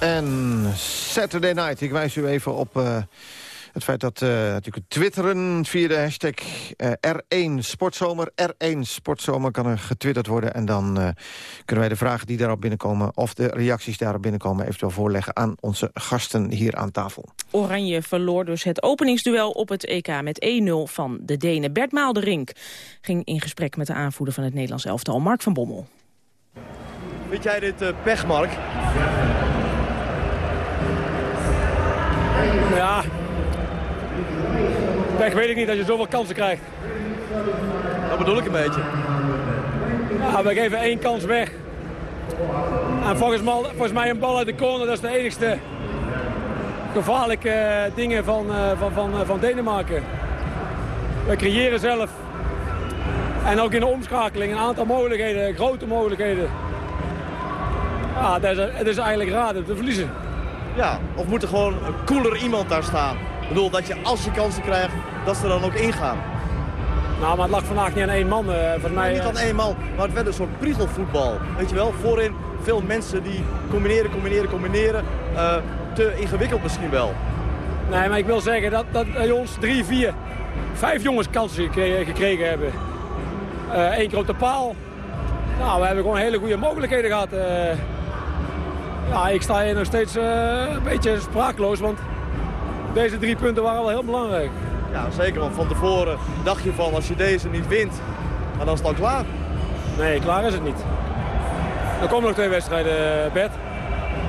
En Saturday Night. Ik wijs u even op uh, het feit dat uh, natuurlijk twitteren via de hashtag uh, R1 Sportzomer. R1 Sportzomer kan er getwitterd worden. En dan kunnen wij de vragen die daarop binnenkomen... of de reacties daarop binnenkomen eventueel voorleggen aan onze gasten hier aan tafel. Oranje verloor dus het openingsduel op het EK met 1-0 van de Denen. Bert Maalderink ging in gesprek met de aanvoerder van het Nederlands elftal, Mark van Bommel. Vind jij dit uh, pech, Mark? Ja. Pech weet ik niet, als je zoveel kansen krijgt. Dat bedoel ik een beetje. Ja, we geven één kans weg. En volgens mij, volgens mij een bal uit de corner, dat is de enigste gevaarlijke uh, dingen van, uh, van, van, van Denemarken. We creëren zelf. En ook in de omschakeling een aantal mogelijkheden, grote mogelijkheden. Ja, dat is, het is eigenlijk raar te verliezen. Ja, of moet er gewoon een cooler iemand daar staan? Ik bedoel, dat je als je kansen krijgt, dat ze er dan ook ingaan. Nou, maar het lag vandaag niet aan één man. Uh, voor mij, niet aan één man, maar het werd een soort priegelvoetbal. Weet je wel, voorin veel mensen die combineren, combineren, combineren. Uh, te ingewikkeld misschien wel. Nee, maar ik wil zeggen dat, dat ons drie, vier, vijf jongens kansen gekregen, gekregen hebben. Eén uh, grote paal. Nou, we hebben gewoon hele goede mogelijkheden gehad. Ja, ik sta hier nog steeds uh, een beetje spraakloos, want deze drie punten waren wel heel belangrijk. Ja, zeker, want van tevoren dacht je van als je deze niet wint, dan is het al klaar. Nee, klaar is het niet. Er komen nog twee wedstrijden, eh, Bert.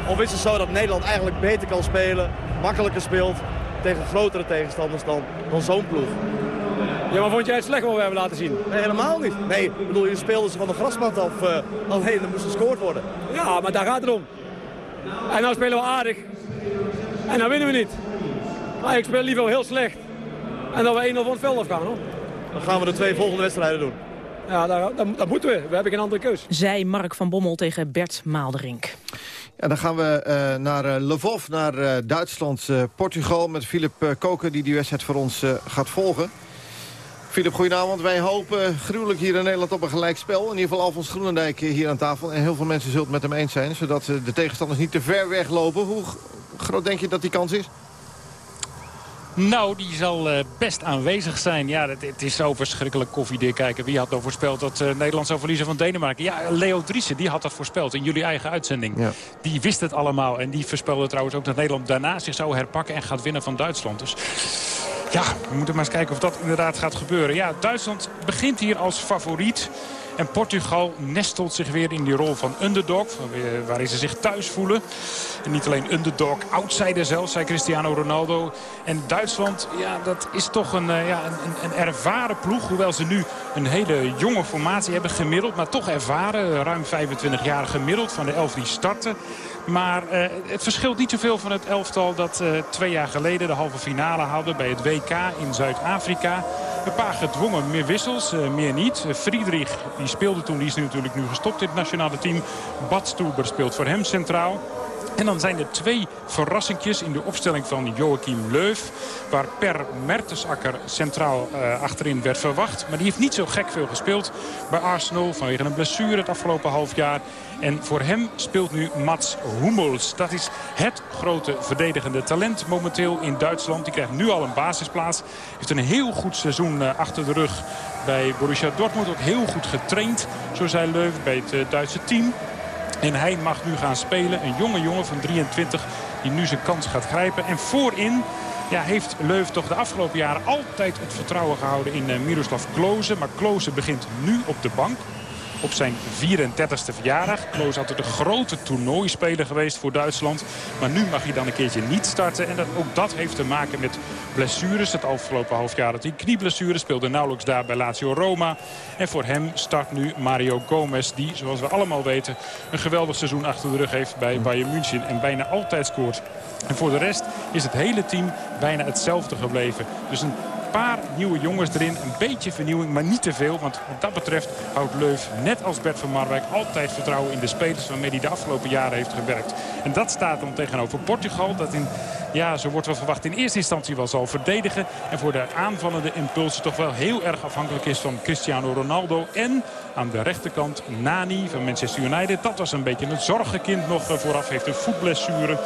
Of is het zo dat Nederland eigenlijk beter kan spelen, makkelijker speelt tegen grotere tegenstanders dan, dan zo'n ploeg? Ja, maar vond jij het slecht wat we hebben laten zien? Nee, helemaal niet. Nee, ik bedoel, je speelden ze van de grasmat af. Uh, alleen, er moest gescoord worden. Ja, maar daar gaat het om. En nou spelen we aardig. En dan winnen we niet. Maar ik speel liever heel slecht. En dat we 1-0 van het veld afgaan. Hoor. Dan gaan we de twee volgende wedstrijden doen. Ja, dat, dat, moeten we. We hebben geen andere keus. Zij Mark van Bommel tegen Bert Maalderink. Ja, dan gaan we uh, naar uh, Lvov, naar uh, Duitsland, Portugal... met Philip Koken die die wedstrijd voor ons gaat volgen. Philip, goedenavond. Wij hopen gruwelijk hier in Nederland op een gelijkspel. In ieder geval Alfons Groenendijk hier aan tafel. En heel veel mensen zullen het met hem eens zijn. Zodat de tegenstanders niet te ver weglopen. Hoe groot denk je dat die kans is? Nou, die zal uh, best aanwezig zijn. Ja, het, het is zo verschrikkelijk koffiedik kijken. Wie had nou voorspeld dat uh, Nederland zou verliezen van Denemarken? Ja, Leo Driessen, die had dat voorspeld in jullie eigen uitzending. Ja. Die wist het allemaal. En die voorspelde trouwens ook dat Nederland daarna zich zou herpakken... en gaat winnen van Duitsland. Dus ja, we moeten maar eens kijken of dat inderdaad gaat gebeuren. Ja, Duitsland begint hier als favoriet. En Portugal nestelt zich weer in die rol van underdog. Waarin ze zich thuis voelen. En niet alleen underdog, outsider zelfs, zei Cristiano Ronaldo. En Duitsland, ja, dat is toch een, ja, een, een ervaren ploeg. Hoewel ze nu een hele jonge formatie hebben gemiddeld. Maar toch ervaren, ruim 25 jaar gemiddeld van de elf die starten. Maar uh, het verschilt niet zoveel van het elftal dat uh, twee jaar geleden de halve finale haalde bij het WK in Zuid-Afrika. Een paar gedwongen meer wissels, uh, meer niet. Friedrich die speelde toen, die is nu natuurlijk nu gestopt in het nationale team. Bad Stuber speelt voor hem centraal. En dan zijn er twee verrassingjes in de opstelling van Joachim Leuf. Waar Per Mertensakker centraal uh, achterin werd verwacht. Maar die heeft niet zo gek veel gespeeld bij Arsenal vanwege een blessure het afgelopen half jaar. En voor hem speelt nu Mats Hummels. Dat is het grote verdedigende talent momenteel in Duitsland. Die krijgt nu al een basisplaats. Heeft een heel goed seizoen uh, achter de rug bij Borussia Dortmund. Ook heel goed getraind, zo zei Leuf, bij het uh, Duitse team. En hij mag nu gaan spelen. Een jonge jongen van 23 die nu zijn kans gaat grijpen. En voorin ja, heeft Leuf toch de afgelopen jaren altijd het vertrouwen gehouden in uh, Miroslav Klose. Maar Klose begint nu op de bank op zijn 34e verjaardag. Kloos altijd de grote toernooispeler geweest voor Duitsland. Maar nu mag hij dan een keertje niet starten. En dat, ook dat heeft te maken met blessures. Het afgelopen half jaar dat hij knieblessures speelde nauwelijks daar bij Lazio Roma. En voor hem start nu Mario Gomez. Die, zoals we allemaal weten, een geweldig seizoen achter de rug heeft bij Bayern München. En bijna altijd scoort. En voor de rest is het hele team bijna hetzelfde gebleven. Dus een paar nieuwe jongens erin. Een beetje vernieuwing, maar niet te veel. Want wat dat betreft houdt Leuf, net als Bert van Marwijk... altijd vertrouwen in de spelers waarmee hij de afgelopen jaren heeft gewerkt. En dat staat dan tegenover Portugal. Dat in, ja, zo wordt wel verwacht, in eerste instantie wel zal verdedigen. En voor de aanvallende impulsen toch wel heel erg afhankelijk is van Cristiano Ronaldo. En aan de rechterkant Nani van Manchester United. Dat was een beetje een zorgenkind nog vooraf. Heeft een voetblessure.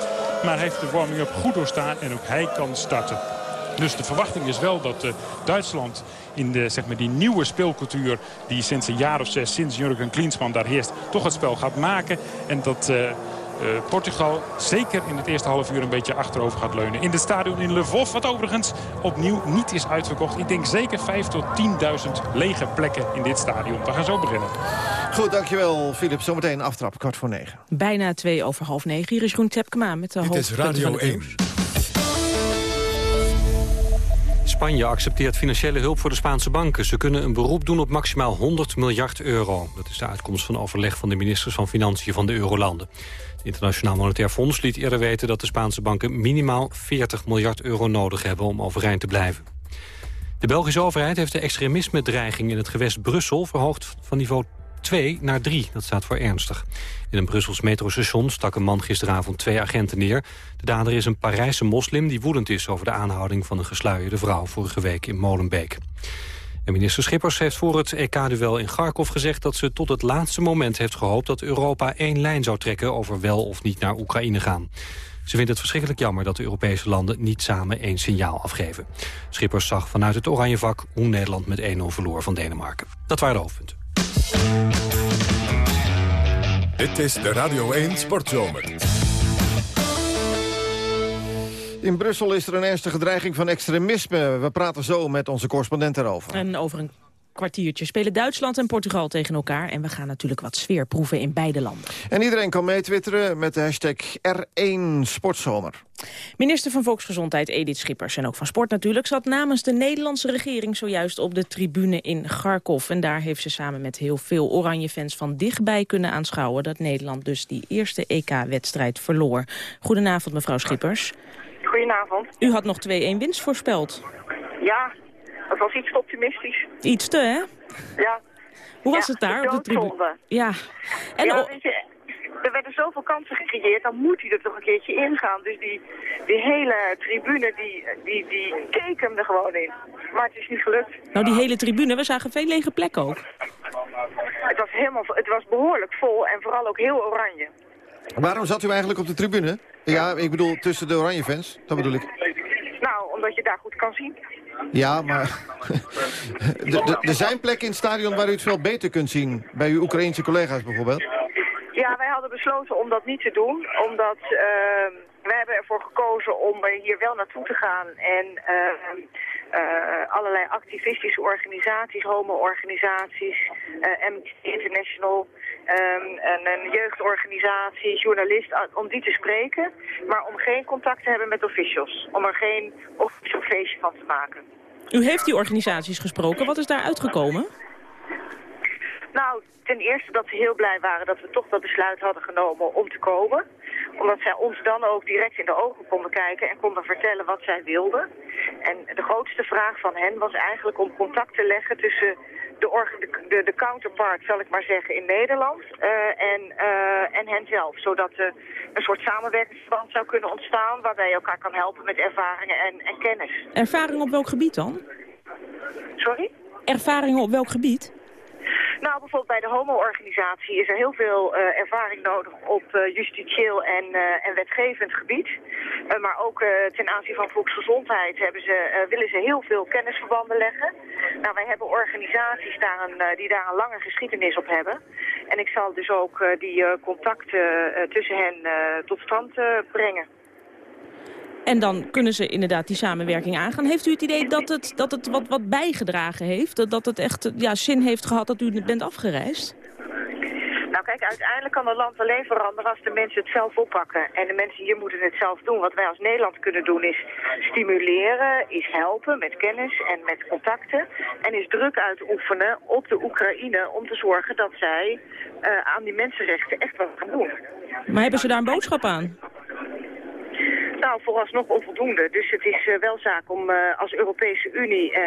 Maar heeft de warming-up goed doorstaan en ook hij kan starten. Dus de verwachting is wel dat uh, Duitsland in de, zeg maar, die nieuwe speelcultuur... die sinds een jaar of zes, sinds Jurgen Klinsmann daar heerst... toch het spel gaat maken. En dat uh, uh, Portugal zeker in het eerste half uur een beetje achterover gaat leunen. In het stadion in Lvov, wat overigens opnieuw niet is uitverkocht. Ik denk zeker 5 tot 10.000 lege plekken in dit stadion. We gaan zo beginnen. Goed, dankjewel Filip. Zometeen aftrap, kwart voor negen. Bijna twee over half negen. Hier is Groen Tepkema met de Dit is Radio 1. Spanje accepteert financiële hulp voor de Spaanse banken. Ze kunnen een beroep doen op maximaal 100 miljard euro. Dat is de uitkomst van overleg van de ministers van Financiën van de Eurolanden. Het Internationaal Monetair Fonds liet eerder weten dat de Spaanse banken minimaal 40 miljard euro nodig hebben om overeind te blijven. De Belgische overheid heeft de extremisme-dreiging in het gewest Brussel verhoogd van niveau 2 naar 3. Dat staat voor ernstig. In een Brussels metrostation stak een man gisteravond twee agenten neer. De dader is een Parijse moslim die woedend is over de aanhouding van een gesluierde vrouw vorige week in Molenbeek. En minister Schippers heeft voor het EK-duel in Kharkov gezegd dat ze tot het laatste moment heeft gehoopt dat Europa één lijn zou trekken over wel of niet naar Oekraïne gaan. Ze vindt het verschrikkelijk jammer dat de Europese landen niet samen één signaal afgeven. Schippers zag vanuit het oranje vak hoe Nederland met 1-0 verloor van Denemarken. Dat waren de hoofdpunten. Dit is de Radio 1 Sportzomer. In Brussel is er een ernstige dreiging van extremisme. We praten zo met onze correspondent erover. En over een kwartiertje spelen Duitsland en Portugal tegen elkaar. En we gaan natuurlijk wat sfeer proeven in beide landen. En iedereen kan meetwitteren met de hashtag R1 Sportzomer. Minister van Volksgezondheid Edith Schippers en ook van Sport natuurlijk... zat namens de Nederlandse regering zojuist op de tribune in Kharkov. En daar heeft ze samen met heel veel oranje fans van dichtbij kunnen aanschouwen... dat Nederland dus die eerste EK-wedstrijd verloor. Goedenavond, mevrouw Schippers. Goedenavond. U had nog 2-1 winst voorspeld. Ja, was iets te optimistisch. Iets te, hè? Ja. Hoe was Ja, het daar de op de tribune? Ja. En ja, weet je, er werden zoveel kansen gecreëerd, dan moet hij er toch een keertje ingaan. Dus die, die hele tribune, die, die, die keek hem er gewoon in. Maar het is niet gelukt. nou, die hele tribune, we zagen veel lege plekken ook. Het was, helemaal, het was behoorlijk vol en vooral ook heel oranje. Waarom zat u eigenlijk op de tribune? Ja, ik bedoel tussen de oranje fans, dat bedoel ik. Omdat je daar goed kan zien. Ja, maar er- zijn plekken in het stadion waar u het veel beter kunt zien. Bij uw Oekraïense collega's bijvoorbeeld. Ja, wij hadden besloten om dat niet te doen. Omdat uh, wij hebben ervoor gekozen om er hier wel naartoe te gaan. En ehm, eh, allerlei activistische organisaties, homo-organisaties, eh, Amnesty International... ehm, en een jeugdorganisatie, journalist, om die te spreken. Maar om geen contact te hebben met officials. Om er geen official feestje van te maken. U heeft die organisaties gesproken. Wat is daar uitgekomen? Nou, ten eerste dat ze heel blij waren dat we toch dat besluit hadden genomen om te komen. Omdat zij ons dan ook direct in de ogen konden kijken en konden vertellen wat zij wilden. En de grootste vraag van hen was eigenlijk om contact te leggen tussen de, de, de, counterpart, zal ik maar zeggen, in Nederland eh, en, eh, en hen zelf. Zodat er een soort samenwerkingsverband zou kunnen ontstaan waarbij je elkaar kan helpen met ervaringen en, en kennis. Ervaring op welk gebied dan? Sorry? Ervaringen op welk gebied? Nou, bijvoorbeeld bij de homo-organisatie is er heel veel eh, ervaring nodig op eh, justitieel en, eh, en wetgevend gebied. Maar ook ten aanzien van volksgezondheid hebben ze, willen ze heel veel kennisverbanden leggen. Nou, wij hebben organisaties daar een, die daar een lange geschiedenis op hebben. En ik zal dus ook die contacten tussen hen tot stand brengen. En dan kunnen ze inderdaad die samenwerking aangaan. Heeft u het idee dat het, dat het wat, wat bijgedragen heeft? Dat, dat het echt ja, zin heeft gehad dat u bent afgereisd? Nou kijk, uiteindelijk kan een land alleen veranderen als de mensen het zelf oppakken. En de mensen hier moeten het zelf doen. Wat wij als Nederland kunnen doen is stimuleren, is helpen met kennis en met contacten. En is druk uitoefenen op de Oekraïne om te zorgen dat zij eh, aan die mensenrechten echt wat gaan doen. Maar hebben ze daar een boodschap aan? Nou, vooralsnog onvoldoende. Dus het is uh, wel zaak om uh, als Europese Unie, uh,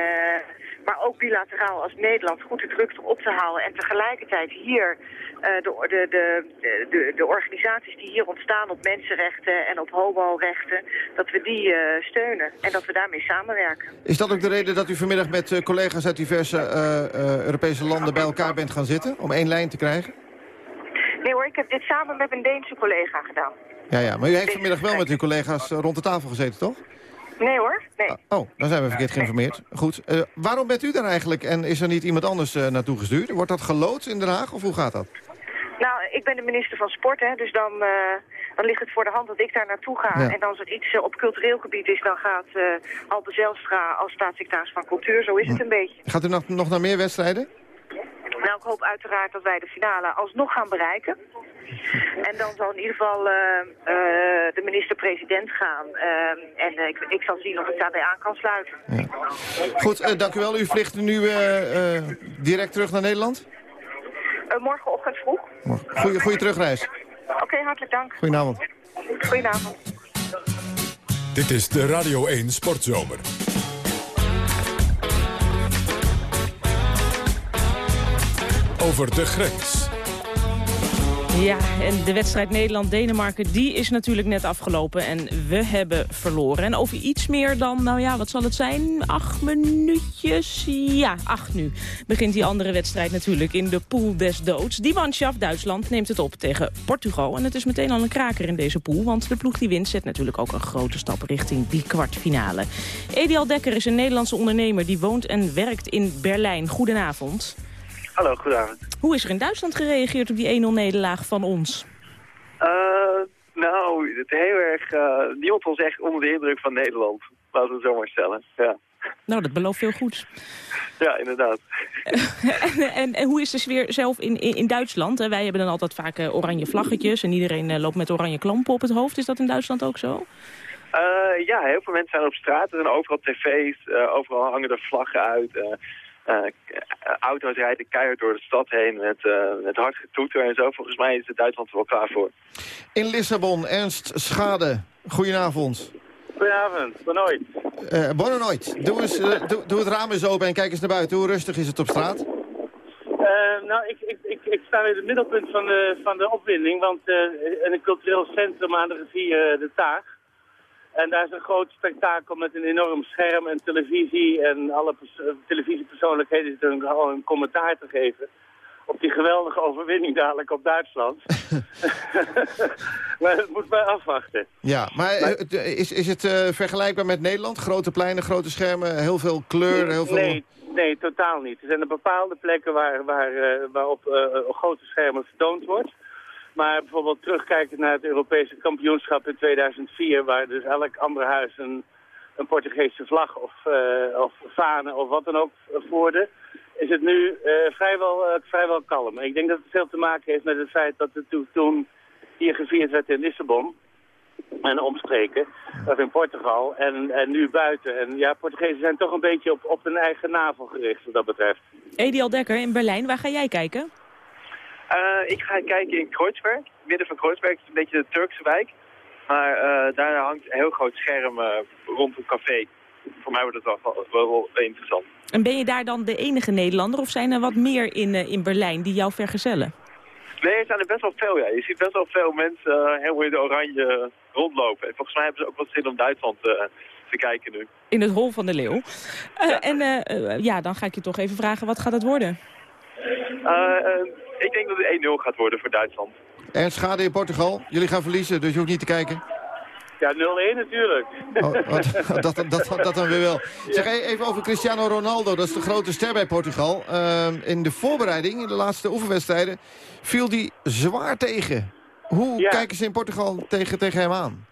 maar ook bilateraal als Nederland, goed de druk erop te houden. En tegelijkertijd hier de, de, de, de, de organisaties die hier ontstaan op mensenrechten en op homorechten, dat we die steunen en dat we daarmee samenwerken. Is dat ook de reden dat u vanmiddag met collega's uit diverse Europese landen bij elkaar bent gaan zitten? Om één lijn te krijgen? Nee hoor, ik heb dit samen met een Deense collega gedaan. Ja, ja, maar u heeft vanmiddag wel met uw collega's rond de tafel gezeten, toch? Nee hoor, nee. oh, dan zijn we verkeerd geïnformeerd. Goed, uh, waarom bent u daar eigenlijk en is er niet iemand anders uh, naartoe gestuurd? Wordt dat gelood in Den Haag of hoe gaat dat? Nou, ik ben de minister van Sport, hè, dus dan, uh, dan ligt het voor de hand dat ik daar naartoe ga. Ja. En als er iets op cultureel gebied is, dan gaat Halbe Zelstra als staatssecretaris van Cultuur. Zo is het een beetje. Gaat u nog, nog naar meer wedstrijden? Nou, ik hoop uiteraard dat wij de finale alsnog gaan bereiken. En dan zal in ieder geval uh, uh, de minister-president gaan. Uh, en ik, ik, zal zien of ik daarbij aan kan sluiten. Ja. Goed, dank u wel. U vliegt nu direct terug naar Nederland? morgenochtend vroeg. Goeie, goeie terugreis. Oké, okay, hartelijk dank. Goedenavond. Goedenavond. Dit is de Radio 1 Sportzomer. Over de grens. Ja, en de wedstrijd Nederland-Denemarken, die is natuurlijk net afgelopen. En we hebben verloren. En over iets meer dan, nou ja, wat zal het zijn? Acht minuutjes? Ja, acht nu. Begint die andere wedstrijd natuurlijk in de pool des doods. Die manschaft, Duitsland, neemt het op tegen Portugal. En het is meteen al een kraker in deze pool. Want de ploeg die wint zet natuurlijk ook een grote stap richting die kwartfinale. Edial Dekker is een Nederlandse ondernemer die woont en werkt in Berlijn. Goedenavond. Hallo, goedavond. Hoe is er in Duitsland gereageerd op die 1-0-nederlaag van ons? Uh, nou, het heel erg... Uh, niemand was echt onder de indruk van Nederland. Laten we het zo maar stellen, ja. Nou, dat belooft veel goeds. Ja, inderdaad. en, en, en, hoe is de sfeer zelf in, in, in Duitsland? Wij hebben dan altijd vaak uh, oranje vlaggetjes en iedereen uh, loopt met oranje klampen op het hoofd. Is dat in Duitsland ook zo? Uh, ja, heel veel mensen zijn op straat. Er zijn overal tv's, overal hangen er vlaggen uit. Uh, auto's rijden keihard door de stad heen met, uh, met hard getoeter en zo. Volgens mij is het Duitsland er wel klaar voor. In Lissabon, Ernst Schade. Goedenavond. Goedenavond, Bonoit. Uh, Bonoit, doe, eens, doe, doe, het raam eens open en kijk eens naar buiten. Hoe rustig is het op straat? nou, ik, ik, ik, ik, sta in het middelpunt van de, van de opwinding, want in een cultureel centrum aan de rivier De Taag en daar is een groot spektakel met een enorm scherm en televisie. En alle televisiepersoonlijkheden zitten al een commentaar te geven. Op die geweldige overwinning dadelijk op Duitsland. maar het moet mij afwachten. Ja, maar eh, is, is het uh, vergelijkbaar met Nederland? Grote pleinen, grote schermen, heel veel kleur, heel veel... Nee, nee totaal niet. Er zijn er bepaalde plekken waar, waar, uh, waarop uh, grote schermen vertoond wordt. Maar bijvoorbeeld terugkijkend naar het Europese kampioenschap in 2004... waar dus elk ander huis een, een Portugese vlag of, uh, of vanen of wat dan ook voerde... is het nu uh, vrijwel, uh, vrijwel kalm. Ik denk dat het veel te maken heeft met het feit dat het toen hier gevierd werd in Lissabon... en omstreken, dat in Portugal en, en nu buiten. En ja, Portugezen zijn toch een beetje op, op hun eigen navel gericht wat dat betreft. Edial Dekker in Berlijn, waar ga jij kijken? Uh, ik ga kijken in Kreuzberg. Midden van Kreuzberg is een beetje de Turkse wijk. Maar uh, daar hangt een heel groot scherm uh, rond een café. Voor mij wordt het wel, wel, wel, interessant. En ben je daar dan de enige Nederlander of zijn er wat meer in, in Berlijn die jou vergezellen? Nee, er zijn er best wel veel, ja. Je ziet best wel veel mensen helemaal in de oranje rondlopen. En volgens mij hebben ze ook wat zin om Duitsland te kijken nu. In het hol van de leeuw. Ja. En ja, dan ga ik je toch even vragen, wat gaat het worden? Ik denk dat het 1-0 gaat worden voor Duitsland. En schade in Portugal. Jullie gaan verliezen, dus je hoeft niet te kijken. Ja, 0-1 natuurlijk. Oh, dat, dat, dat, dat, dan weer wel. Zeg even over Cristiano Ronaldo. Dat is de grote ster bij Portugal. Uh, in de voorbereiding, in de laatste oefenwedstrijden, viel hij zwaar tegen. Hoe ja. kijken ze in Portugal tegen, tegen hem aan?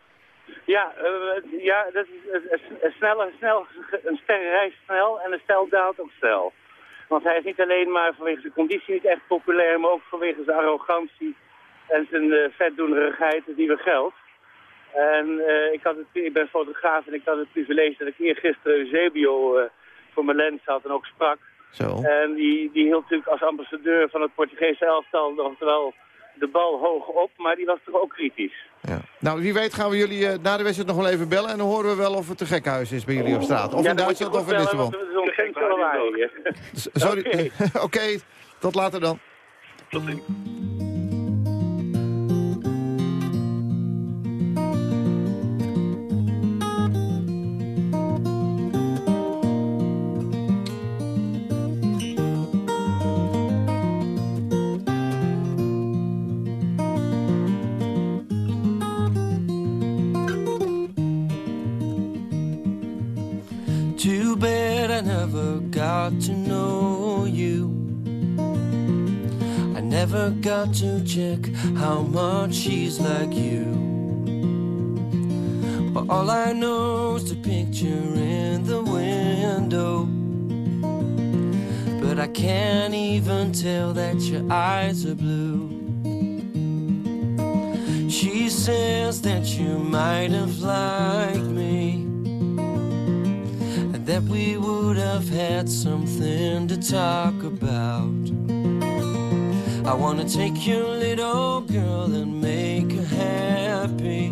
Ja, uh, ja dat is, een, snel, snel, een ster reist snel en een stel daalt ook snel. Want hij is niet alleen maar vanwege zijn conditie niet echt populair, maar ook vanwege zijn arrogantie en zijn uh, vetdoenerigheid die we geldt. En uh, ik, had het, ik ben fotograaf en ik had het privilege dat ik eergisteren Eusebio uh, voor mijn lens had en ook sprak. Zo. En die, die hield natuurlijk als ambassadeur van het Portugese elftal nog wel de bal hoog op, maar die was toch ook kritisch. Ja. Nou, wie weet gaan we jullie uh, na de wedstrijd nog wel even bellen... en dan horen we wel of het een gekhuis is bij jullie op straat. Of in Duitsland of in Lissabon. Sorry. Oké, tot later dan. Tot ziens. Got to know you. I never got to check how much she's like you. But all I know is the picture in the window. But I can't even tell that your eyes are blue. She says that you might have liked me that we would have had something to talk about. I wanna take your little girl and make her happy.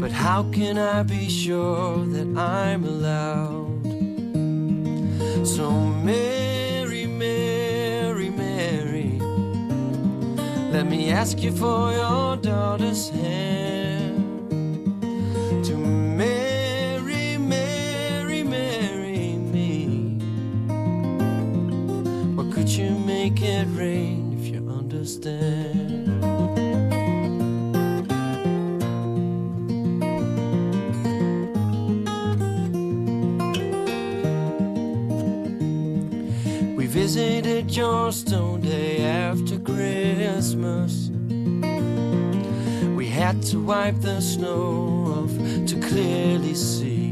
But how can I be sure that I'm allowed? So, Mary, Mary, Mary, let me ask you for your daughter's hand. We visited Johnstone day after Christmas. We had to wipe the snow off to clearly see.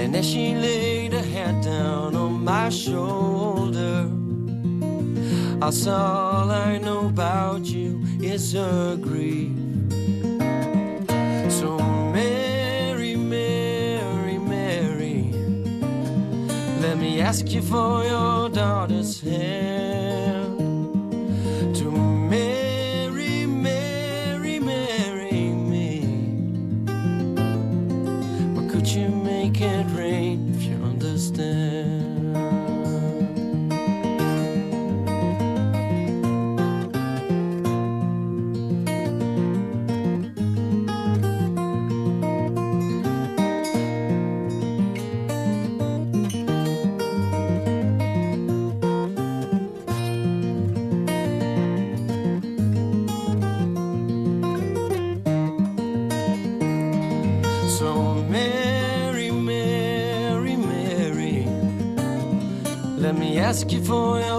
And as she laid her head down on my shoulder, Saw all I know about you is her grief. So, Mary, Mary, Mary, let me ask you for your daughter's hand. Let me ask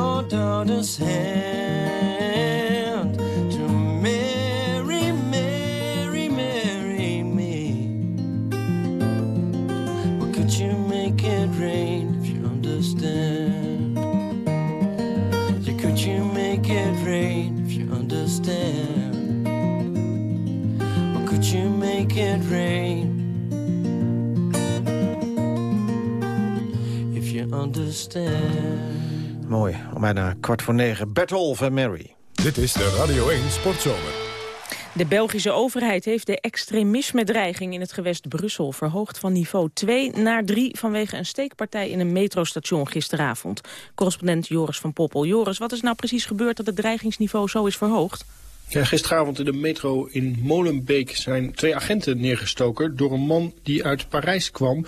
voor negen. Bertolf en Mary. Dit is de Radio 1 Sportzomer. De Belgische overheid heeft de extremisme-dreiging in het gewest Brussel verhoogd van niveau 2 naar 3 vanwege een steekpartij in een metrostation gisteravond. Correspondent Joris van Poppel. Joris, wat is nou precies gebeurd dat het dreigingsniveau zo is verhoogd? Gisteravond in de metro in Molenbeek zijn twee agenten neergestoken door een man die uit Parijs kwam. Uh,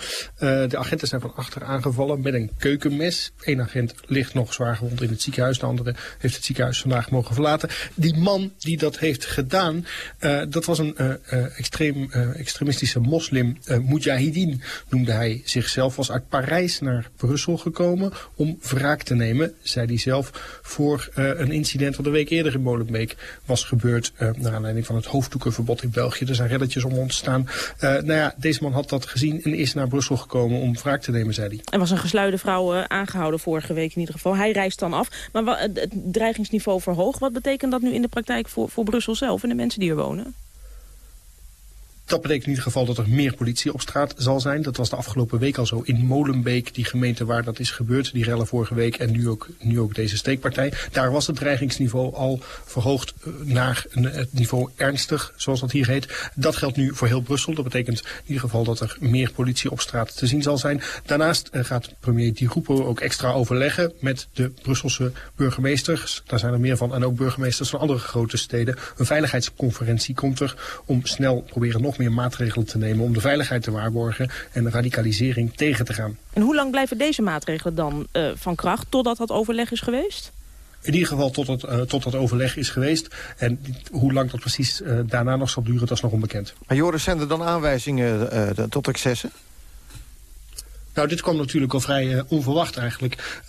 de agenten zijn van achter aangevallen met een keukenmes. Eén agent ligt nog zwaar gewond in het ziekenhuis, de andere heeft het ziekenhuis vandaag mogen verlaten. Die man die dat heeft gedaan, uh, dat was een uh, extreem, extremistische moslim. Mujahideen noemde hij zichzelf, was uit Parijs naar Brussel gekomen om wraak te nemen, zei hij zelf, voor een incident wat een week eerder in Molenbeek was uh, naar aanleiding van het hoofddoekenverbod in België. Er zijn relletjes om ontstaan. Uh, nou ja, deze man had dat gezien en is naar Brussel gekomen om wraak te nemen, zei hij. Er was een gesluide vrouw uh, aangehouden vorige week in ieder geval. Hij reist dan af. Maar het dreigingsniveau verhoogd. Wat betekent dat nu in de praktijk voor, voor Brussel zelf en de mensen die er wonen? Dat betekent in ieder geval dat er meer politie op straat zal zijn. Dat was de afgelopen week al zo in Molenbeek, die gemeente waar dat is gebeurd. Die rellen vorige week en nu ook, nu ook deze steekpartij. Daar was het dreigingsniveau al verhoogd eh, naar het niveau ernstig, zoals dat hier heet. Dat geldt nu voor heel Brussel. Dat betekent in ieder geval dat er meer politie op straat te zien zal zijn. Daarnaast eh, gaat premier Di Rupo ook extra overleggen met de Brusselse burgemeesters. Daar zijn er meer van. En ook burgemeesters van andere grote steden. Een veiligheidsconferentie komt er om snel proberen nog meer maatregelen te nemen om de veiligheid te waarborgen en de radicalisering tegen te gaan. En hoe lang blijven deze maatregelen dan uh, van kracht totdat dat overleg is geweest? In ieder geval tot het, uh, tot dat overleg is geweest. En hoe lang dat precies uh, daarna nog zal duren, dat is nog onbekend. Maar Joris, zijn er dan aanwijzingen tot excessen? Nou, dit kwam natuurlijk al vrij onverwacht eigenlijk.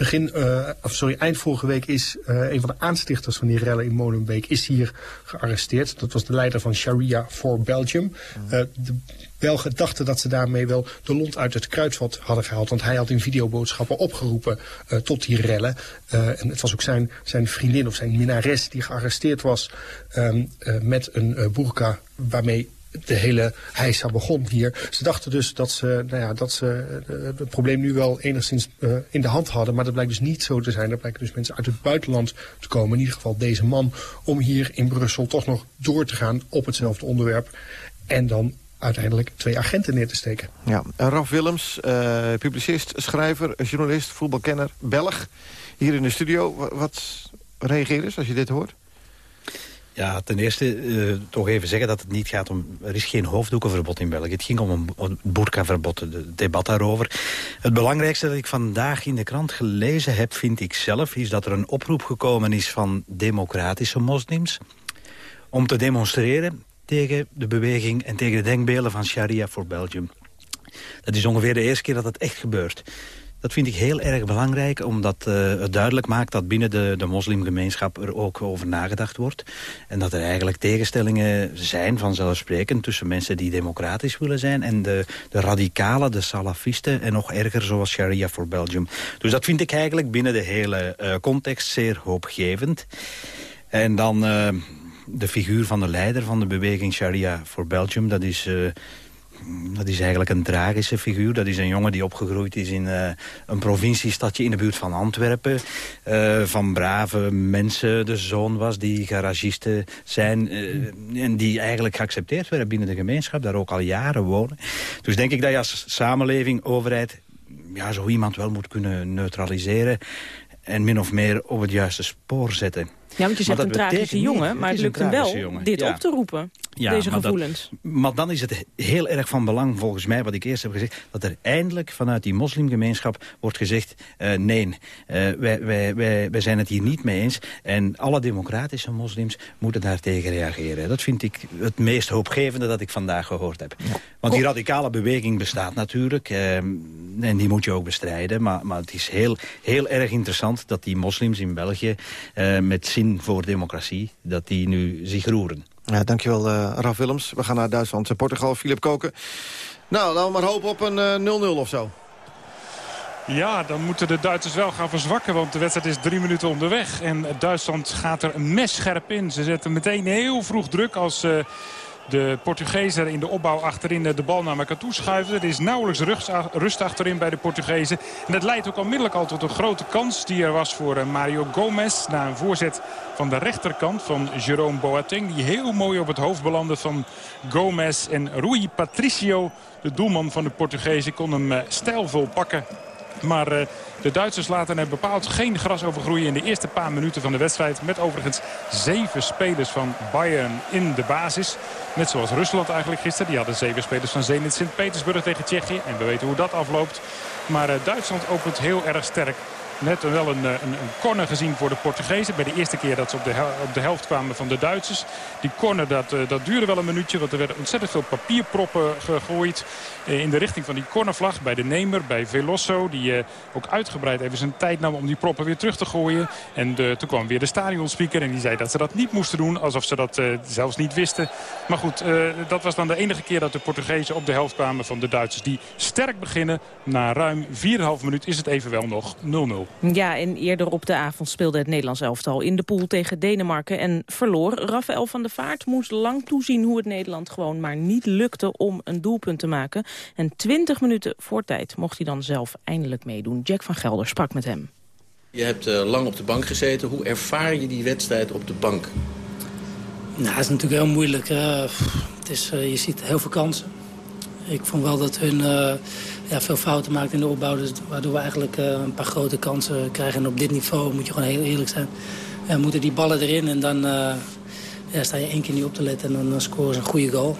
Ehm, begin, uh, of sorry, eind vorige week is uh, een van de aanstichters van die rellen in Molenbeek is hier gearresteerd. Dat was de leider van Sharia for Belgium. Uh, de Belgen dachten dat ze daarmee wel de lont uit het kruidvat hadden gehaald. Want hij had in videoboodschappen opgeroepen tot die rellen. en het was ook zijn, zijn vriendin of zijn minares die gearresteerd was um, met een burka waarmee de hele heisa begon hier. Ze dachten dus dat ze, nou ja, dat ze uh, het probleem nu wel enigszins uh, in de hand hadden. Maar dat blijkt dus niet zo te zijn. Er blijken dus mensen uit het buitenland te komen. In ieder geval deze man. Om hier in Brussel toch nog door te gaan op hetzelfde onderwerp. En dan uiteindelijk twee agenten neer te steken. Ja, Raf Willems, uh, publicist, schrijver, journalist, voetbalkenner, Belg. Hier in de studio. Wat reageer eens als je dit hoort? Ja, ten eerste uh, toch even zeggen dat het niet gaat om... Er is geen hoofddoekenverbod in België. Het ging om een, boerkaverbod, het debat daarover. Het belangrijkste dat ik vandaag in de krant gelezen heb, vind ik zelf... is dat er een oproep gekomen is van democratische moslims... om te demonstreren tegen de beweging en tegen de denkbeelden van Sharia voor Belgium. Dat is ongeveer de eerste keer dat het echt gebeurt. Dat vind ik heel erg belangrijk, omdat uh, het duidelijk maakt... dat binnen de, de moslimgemeenschap er ook over nagedacht wordt. En dat er eigenlijk tegenstellingen zijn, vanzelfsprekend... tussen mensen die democratisch willen zijn... en de, de radicalen, de salafisten en nog erger zoals Sharia voor Belgium. Dus dat vind ik eigenlijk binnen de hele uh, context zeer hoopgevend. En dan... Uh, de figuur van de leider van de beweging Sharia voor Belgium... dat is dat is eigenlijk een tragische figuur. Dat is een jongen die opgegroeid is in uh, een provinciestadje in de buurt van Antwerpen. Uh, van brave mensen de zoon was die garagisten zijn. Uh, en die eigenlijk geaccepteerd werden binnen de gemeenschap. Daar ook al jaren wonen. Dus denk ik dat je als samenleving, overheid... Ja, zo iemand wel moet kunnen neutraliseren. En min of meer op het juiste spoor zetten. Ja, want je zegt een tragische jongen, maar het, lukt hem wel jongen. dit ja. op te roepen. Ja, deze gevoelens. Maar, dat, maar, dan is het heel erg van belang, volgens mij, wat ik eerst heb gezegd... dat er eindelijk vanuit die moslimgemeenschap wordt gezegd... Uh, nee, uh, wij, wij, wij, wij zijn het hier niet mee eens. En alle democratische moslims moeten daartegen reageren. Dat vind ik het meest hoopgevende dat ik vandaag gehoord heb. Ja. Want die radicale beweging bestaat natuurlijk. Uh, en die moet je ook bestrijden. Maar, maar het is heel, heel erg interessant dat die moslims in België... met zin voor democratie, dat die nu zich roeren. Ja, dankjewel uh, Raf Willems. We gaan naar Duitsland en Portugal. Filip Koken. Nou, laten we maar hopen op een 0-0 uh, of zo. Ja, dan moeten de Duitsers wel gaan verzwakken. Want de wedstrijd is drie minuten onderweg. En Duitsland gaat er messcherp in. Ze zetten meteen heel vroeg druk als... Uh, de Portugezen in de opbouw achterin de bal naar elkaar toe schuiven. Er is nauwelijks rust achterin bij de Portugezen. En dat leidt ook onmiddellijk al tot een grote kans die er was voor Mario Gomez. Na een voorzet van de rechterkant van Jerome Boateng. Die heel mooi op het hoofd belandde van Gomez. En Rui Patricio, de doelman van de Portugezen, kon hem stijlvol pakken. Maar de Duitsers laten er bepaald geen gras over groeien in de eerste paar minuten van de wedstrijd. Met overigens zeven spelers van Bayern in de basis. Net zoals Rusland eigenlijk gisteren. Die hadden zeven spelers van Zenit Sint-Petersburg tegen Tsjechië. En we weten hoe dat afloopt. Maar uh, Duitsland opent heel erg sterk. Net wel een, een, een, corner gezien voor de Portugezen. Bij de eerste keer dat ze op de, op de helft kwamen van de Duitsers. Die corner dat, uh, dat duurde wel een minuutje. Want er werden ontzettend veel papierproppen gegooid. Uh, in de richting van die cornervlag. Bij de nemer, bij Veloso. Die ook uitgebreid even zijn tijd nam om die proppen weer terug te gooien. En de, toen kwam weer de stadionspeaker. En die zei dat ze dat niet moesten doen. Alsof ze dat zelfs niet wisten. Maar goed, dat was dan de enige keer dat de Portugezen op de helft kwamen van de Duitsers. Die sterk beginnen. Na ruim 4,5 minuut is het evenwel nog 0-0. Ja, en eerder op de avond speelde het Nederlands elftal in de pool tegen Denemarken en verloor. Rafael van der Vaart moest lang toezien hoe het Nederland gewoon maar niet lukte om een doelpunt te maken. En 20 minuten voor tijd mocht hij dan zelf eindelijk meedoen. Jack van Gelder sprak met hem. Je hebt uh, lang op de bank gezeten. Hoe ervaar je die wedstrijd op de bank? Nou, het is natuurlijk heel moeilijk. Uh, het is, uh, je ziet heel veel kansen. Ik vond wel dat hun ja, veel fouten maakt in de opbouw. Dus waardoor we eigenlijk een paar grote kansen krijgen. En op dit niveau moet je gewoon heel eerlijk zijn. Ja, moeten die ballen erin en dan ja, sta je één keer niet op te letten. En dan scoren ze een goede goal.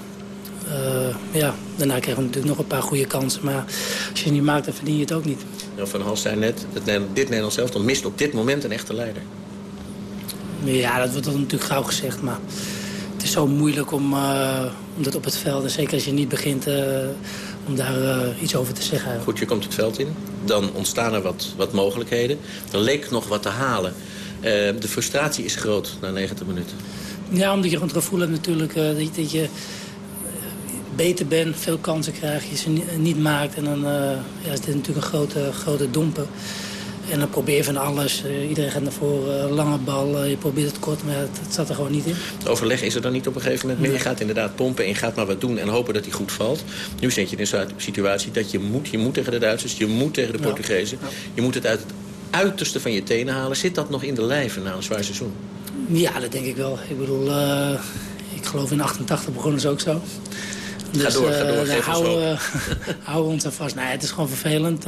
ja, daarna krijgen we natuurlijk nog een paar goede kansen. Maar als je het niet maakt, dan verdien je het ook niet. Van Hals zei net, het, dit Nederlands elftal mist op dit moment een echte leider. Ja, dat wordt natuurlijk gauw gezegd, maar het is zo moeilijk om, uh, om dat op het veld... en zeker als je niet begint uh, om daar uh, iets over te zeggen. Goed, je komt het veld in, dan ontstaan er wat, wat mogelijkheden. Er leek nog wat te halen. de frustratie is groot na 90 minuten. Ja, omdat je gewoon het gevoel hebt natuurlijk dat je... Dat je beter bent, veel kansen krijgt, je ze niet maakt. En dan ja, is dit natuurlijk een grote, grote domper. En dan probeer je van alles. Uh, iedereen gaat naar voren, uh, lange bal. Je probeert het kort, maar het, het, zat er gewoon niet in. Het overleg is er dan niet op een gegeven moment meer. Je gaat inderdaad pompen en je gaat maar wat doen en hopen dat hij goed valt. Nu zit je in een situatie dat je moet. Je moet tegen de Duitsers, je moet tegen de Portugezen. Ja. Je moet het uit het uiterste van je tenen halen. Zit dat nog in de lijven na een zwaar seizoen? Ja, dat denk ik wel. Ik bedoel, ik geloof in 88 begonnen ze ook zo. Dus, ga door, ga door. Geef houden, houden we ons aan vast. Nee, het is gewoon vervelend.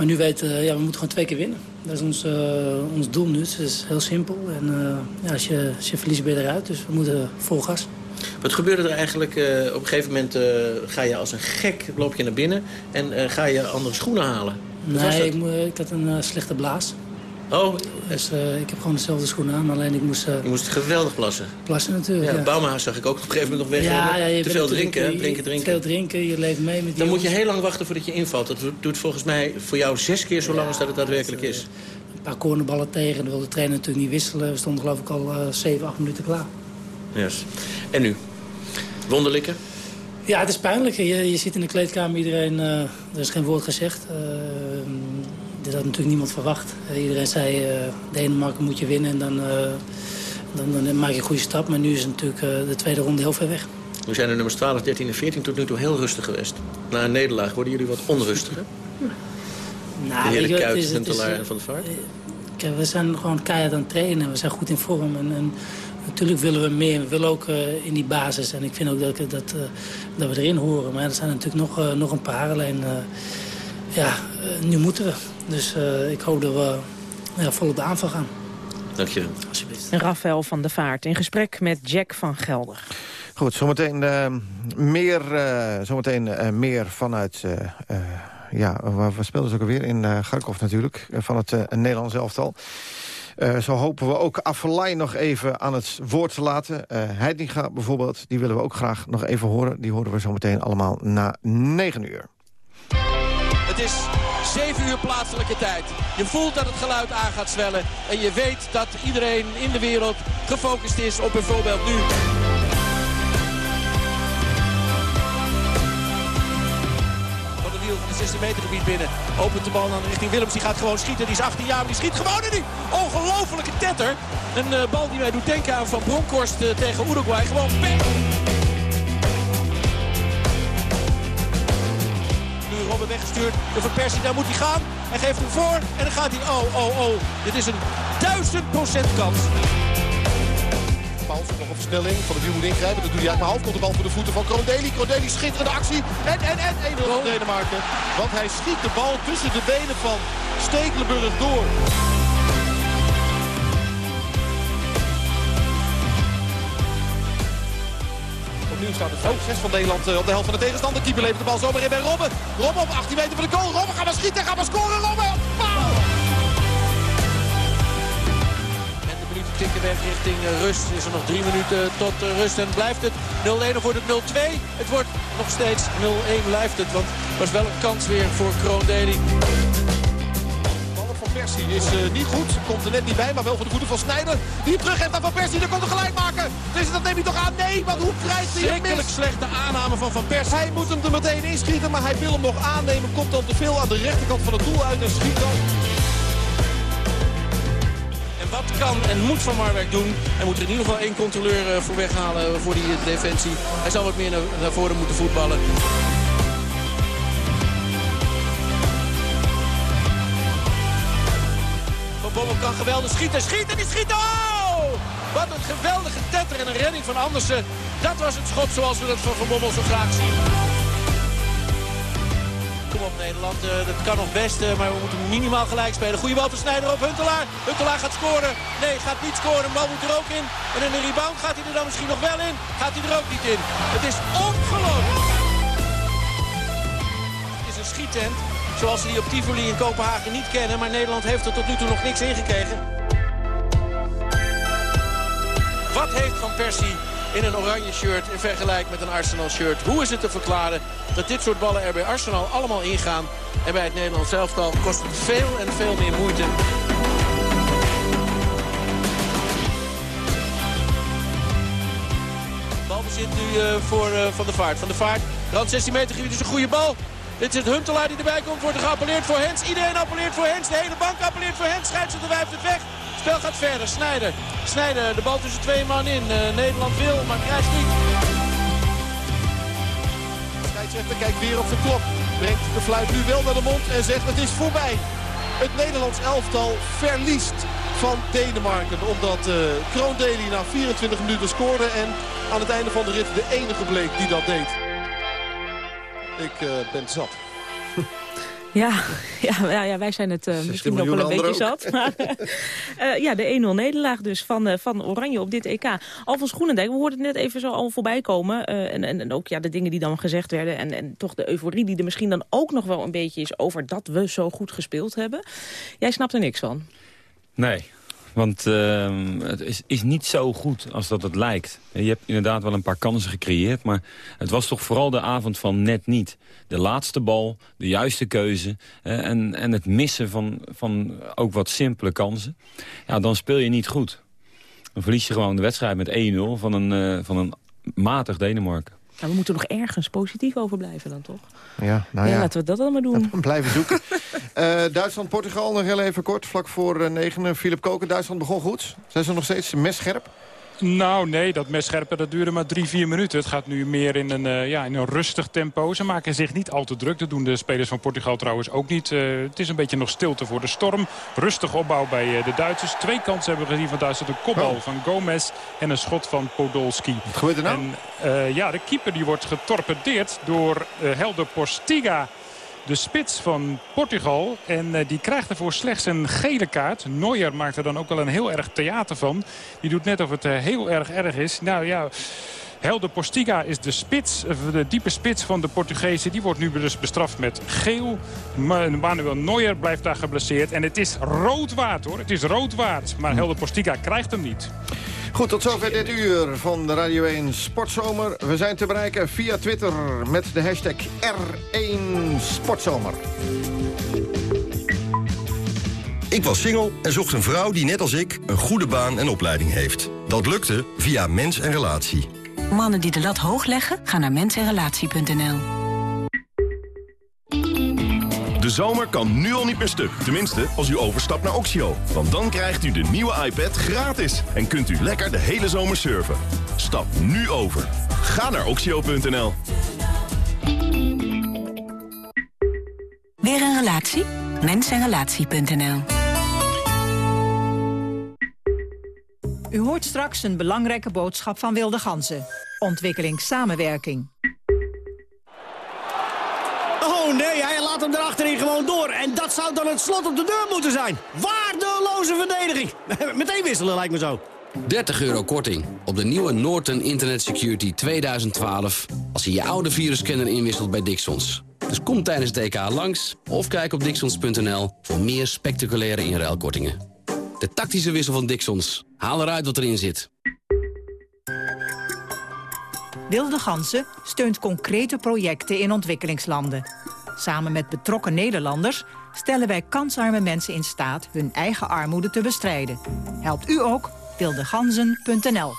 Maar nu weten we, ja, we moeten gewoon twee keer winnen. Dat is ons, uh, ons doel nu. Dus het is heel simpel. En uh, ja, als, je, als je verliest ben je eruit. Dus we moeten vol gas. Wat gebeurde er eigenlijk? Uh, op een gegeven moment ga je als een gek loop je naar binnen en ga je andere schoenen halen. nee, ik, ik, had een slechte blaas. Oh. Dus uh, ik heb gewoon dezelfde schoenen aan, alleen ik moest... Uh, je moest geweldig plassen. Plassen natuurlijk, ja. ja. Bouwmaas zag ik ook op een gegeven moment nog weg. Ja, ja, je te veel drinken, drinken, drinken. Te veel drinken, je leeft mee met die Dan moet je heel lang wachten voordat je invalt. Dat doet volgens mij voor jou zes keer zo lang als dat het daadwerkelijk is. Een paar cornerballen tegen, dan wilde de trainer natuurlijk niet wisselen. We stonden geloof ik al 7, 8 minuten klaar. Yes. En nu? Wonderlijke? Ja, het is pijnlijk. Je, je zit in de kleedkamer, iedereen... er is geen woord gezegd dit had natuurlijk niemand verwacht. Iedereen zei, uh, Denemarken moet je winnen en dan, uh, dan, dan, maak je een goede stap. Maar nu is natuurlijk de tweede ronde heel ver weg. Nu zijn de nummers 12, 13 en 14 tot nu toe heel rustig geweest. Na een nederlaag worden jullie wat onrustiger? Nou, de hele Kuit, Huntelaar van de Vaart? Kijk, we zijn gewoon keihard aan het trainen. We zijn goed in vorm. En, en natuurlijk willen we meer. We willen ook uh, in die basis. En ik vind ook dat, dat, uh, dat we erin horen. Maar er zijn natuurlijk nog, uh, nog een paar. Alleen, ja, nu moeten we. Dus uh, ik hoop dat we ja, vol op de aanval gaan. Dank je. Alsjeblieft. Rafael van der Vaart in gesprek met Jack van Gelder. Goed, zometeen uh, meer, uh, zometeen meer vanuit... ja, waar, waar speelden ze ook alweer? In uh, Garkov natuurlijk, van het Nederlands elftal. Uh, zo hopen we ook Affelay nog even aan het woord te laten. Uh, Heidinga bijvoorbeeld, die willen we ook graag nog even horen. Die horen we zo meteen allemaal na 9 uur. Het is 7 uur plaatselijke tijd. Je voelt dat het geluid aan gaat zwellen. En je weet dat iedereen in de wereld gefocust is op bijvoorbeeld nu. Van de wiel van de 16 meter gebied binnen. Opent de bal dan richting Willems. Die gaat gewoon schieten. Die is 18 jaar, die schiet gewoon in die ongelofelijke tetter. Een uh, bal die mij doet denken aan Van Bronckhorst uh, tegen Uruguay. Gewoon pek. Robben weggestuurd. De Van Persie, daar moet hij gaan. Hij geeft hem voor en dan gaat hij. Oh, oh, oh. Dit is een duizend procent kans. Paul nog een versnelling. Van de wiel moet ingrijpen. Dat doet hij eigenlijk maar half. Komt de bal voor de voeten van Kronedeli. Kronedeli schitterende actie. En, en, en 1-0 voor Denemarken. Want hij schiet de bal tussen de benen van Stekelenburg door. Staat het 5-6 van Nederland eh, op de helft van de tegenstander. Keeper levert de bal zomaar in bij Robben. Robben op 18 meter van de goal. Robben gaat maar schieten, gaat maar scoren. Robben, paal! En de minuten tikken weg richting eh, rust. Is er nog drie minuten tot eh, rust en blijft het 0-1 of wordt het 0-2? Het wordt nog steeds 0-1 blijft het, want er was wel een kans weer voor Kroon Persie is uh, niet goed. Komt er net niet bij, maar wel voor de voeten van Snijder. Die terug heeft naar Van Persie. Dan komt er gelijk maken. Dus dat neemt hij toch aan? Nee, want hoe krijgt hij hem mis? slechte aanname van Van Persie. Hij moet hem er meteen inschieten, maar hij wil hem nog aannemen. Komt dan te veel aan de rechterkant van het doel uit en schiet dan. wat kan en moet Van Marwijk doen? Hij moet er in ieder geval één controleur eh, voor weghalen voor die defensie. Hij zal wat meer naar voren moeten voetballen. Van Bommel kan geweldig schieten. Schieten, die schiet! Oh! Wat een geweldige tetter en een redding van Andersen. Dat was het schot zoals we dat van Van Bommel zo graag zien. Kom op Nederland, uh, dat kan nog best, uh, maar we moeten minimaal gelijk spelen. Goeie bal te snijden op Huntelaar. Huntelaar gaat scoren. Nee, gaat niet scoren. Een bal moet er ook in. En in een rebound gaat hij er dan misschien nog wel in. Gaat hij er ook niet in. Het is ongelooflijk. Het is een schietent zoals ze die op Tivoli in Kopenhagen niet kennen. Maar Nederland heeft er tot nu toe nog niks ingekregen. Wat heeft Van Persie in een oranje shirt in vergelijking met een Arsenal shirt? Hoe is het te verklaren dat dit soort ballen er bij Arsenal allemaal ingaan... en bij het Nederlands elftal kost het veel en veel meer moeite... Balbezit nu uh, voor uh, Van der Vaart. Van der Vaart, rand 16 meter gebied is een goede bal. Dit is het Huntelaar die erbij komt. Wordt er geappelleerd voor Hens. Iedereen appelleert voor Hens. De hele bank appelleert voor Hens. Scheidsrechter wijft het weg. Het spel gaat verder. Snijder. Snijder. De bal tussen twee man in. Uh, Nederland wil, maar krijgt niet. Scheidsrechter kijkt weer op de klok. Brengt de fluit nu wel naar de mond en zegt het is voorbij. Het Nederlands elftal verliest van Denemarken. Omdat uh, Kroon na 24 minuten scoorde. En aan het einde van de rit de enige bleek die dat deed. Ik uh, ben zat. Ja, ja, ja, wij zijn het uh, misschien nog wel een beetje zat. Maar, uh, ja, de 1-0 nederlaag dus van, uh, van Oranje op dit EK. Alfons Groenendijk, we hoorden het net even zo al voorbij komen. en, en, en ook ja, de dingen die dan gezegd werden. En, en toch de euforie die er misschien dan ook nog wel een beetje is... over dat we zo goed gespeeld hebben. Jij snapt er niks van. Nee, want uh, het is, is, niet zo goed als dat het lijkt. Je hebt inderdaad wel een paar kansen gecreëerd... maar het was toch vooral de avond van net niet. De laatste bal, de juiste keuze... En, en het missen van, van ook wat simpele kansen. Ja, dan speel je niet goed. Dan verlies je gewoon de wedstrijd met 1-0 van een, uh, van een matig Denemarken. Nou, we moeten nog ergens positief over blijven dan toch? Ja, nou ja. ja laten we dat dan maar doen. Blijven zoeken. uh, Duitsland-Portugal nog heel even kort. Vlak voor uh, negen. Philip Koken, Duitsland begon goed. Zijn ze nog steeds messcherp? Nou, nee, dat messcherpen dat duurde maar drie, vier minuten. Het gaat nu meer in een, uh, ja, in een rustig tempo. Ze maken zich niet al te druk. Dat doen de spelers van Portugal trouwens ook niet. Uh, het is een beetje nog stilte voor de storm. Rustig opbouw bij uh, de Duitsers. Twee kansen hebben we gezien van Duitsland. Een kopbal oh. van Gomez en een schot van Podolski. Wat gebeurt er nou? En, ja, de keeper die wordt getorpedeerd door Helder Postiga de spits van Portugal. En uh, die krijgt ervoor slechts een gele kaart. Neuer maakt er dan ook wel een heel erg theater van. Die doet net of het uh, heel erg erg is. Nou ja... Helder Postiga is de spits, de diepe spits van de Portugezen. Die wordt nu dus bestraft met geel. Manuel Neuer blijft daar geblesseerd. En het is rood waard hoor. Het is rood waard. Maar Helder Postiga krijgt hem niet. Goed, tot zover dit uur van de Radio 1 Sportzomer. We zijn te bereiken via Twitter met de hashtag R1 Sportzomer. Ik was single en zocht een vrouw die net als ik een goede baan en opleiding heeft. Dat lukte via Mens en Relatie. Mannen die de lat hoog leggen, gaan naar mensenrelatie.nl. De zomer kan nu al niet meer stuk. Tenminste, als u overstapt naar Oxio. Want dan krijgt u de nieuwe iPad gratis. En kunt u lekker de hele zomer surfen. Stap nu over. Ga naar oxio.nl. Weer een relatie? Mensenrelatie.nl U hoort straks een belangrijke boodschap van Wilde Ganzen. Ontwikkelingssamenwerking. Oh nee, hij laat hem erachterin gewoon door. En dat zou dan het slot op de deur moeten zijn. Waardeloze verdediging. Meteen wisselen lijkt me zo. 30 euro korting op de nieuwe Norton Internet Security 2012... als je je oude virusscanner inwisselt bij Dixons. Dus kom tijdens DK langs of kijk op dixons.nl voor meer spectaculaire inruilkortingen. De tactische wissel van Dixons. Haal eruit wat erin zit. Wilde Gansen steunt concrete projecten in ontwikkelingslanden. Samen met betrokken Nederlanders stellen wij kansarme mensen in staat hun eigen armoede te bestrijden. Helpt u ook? wildeganzen.nl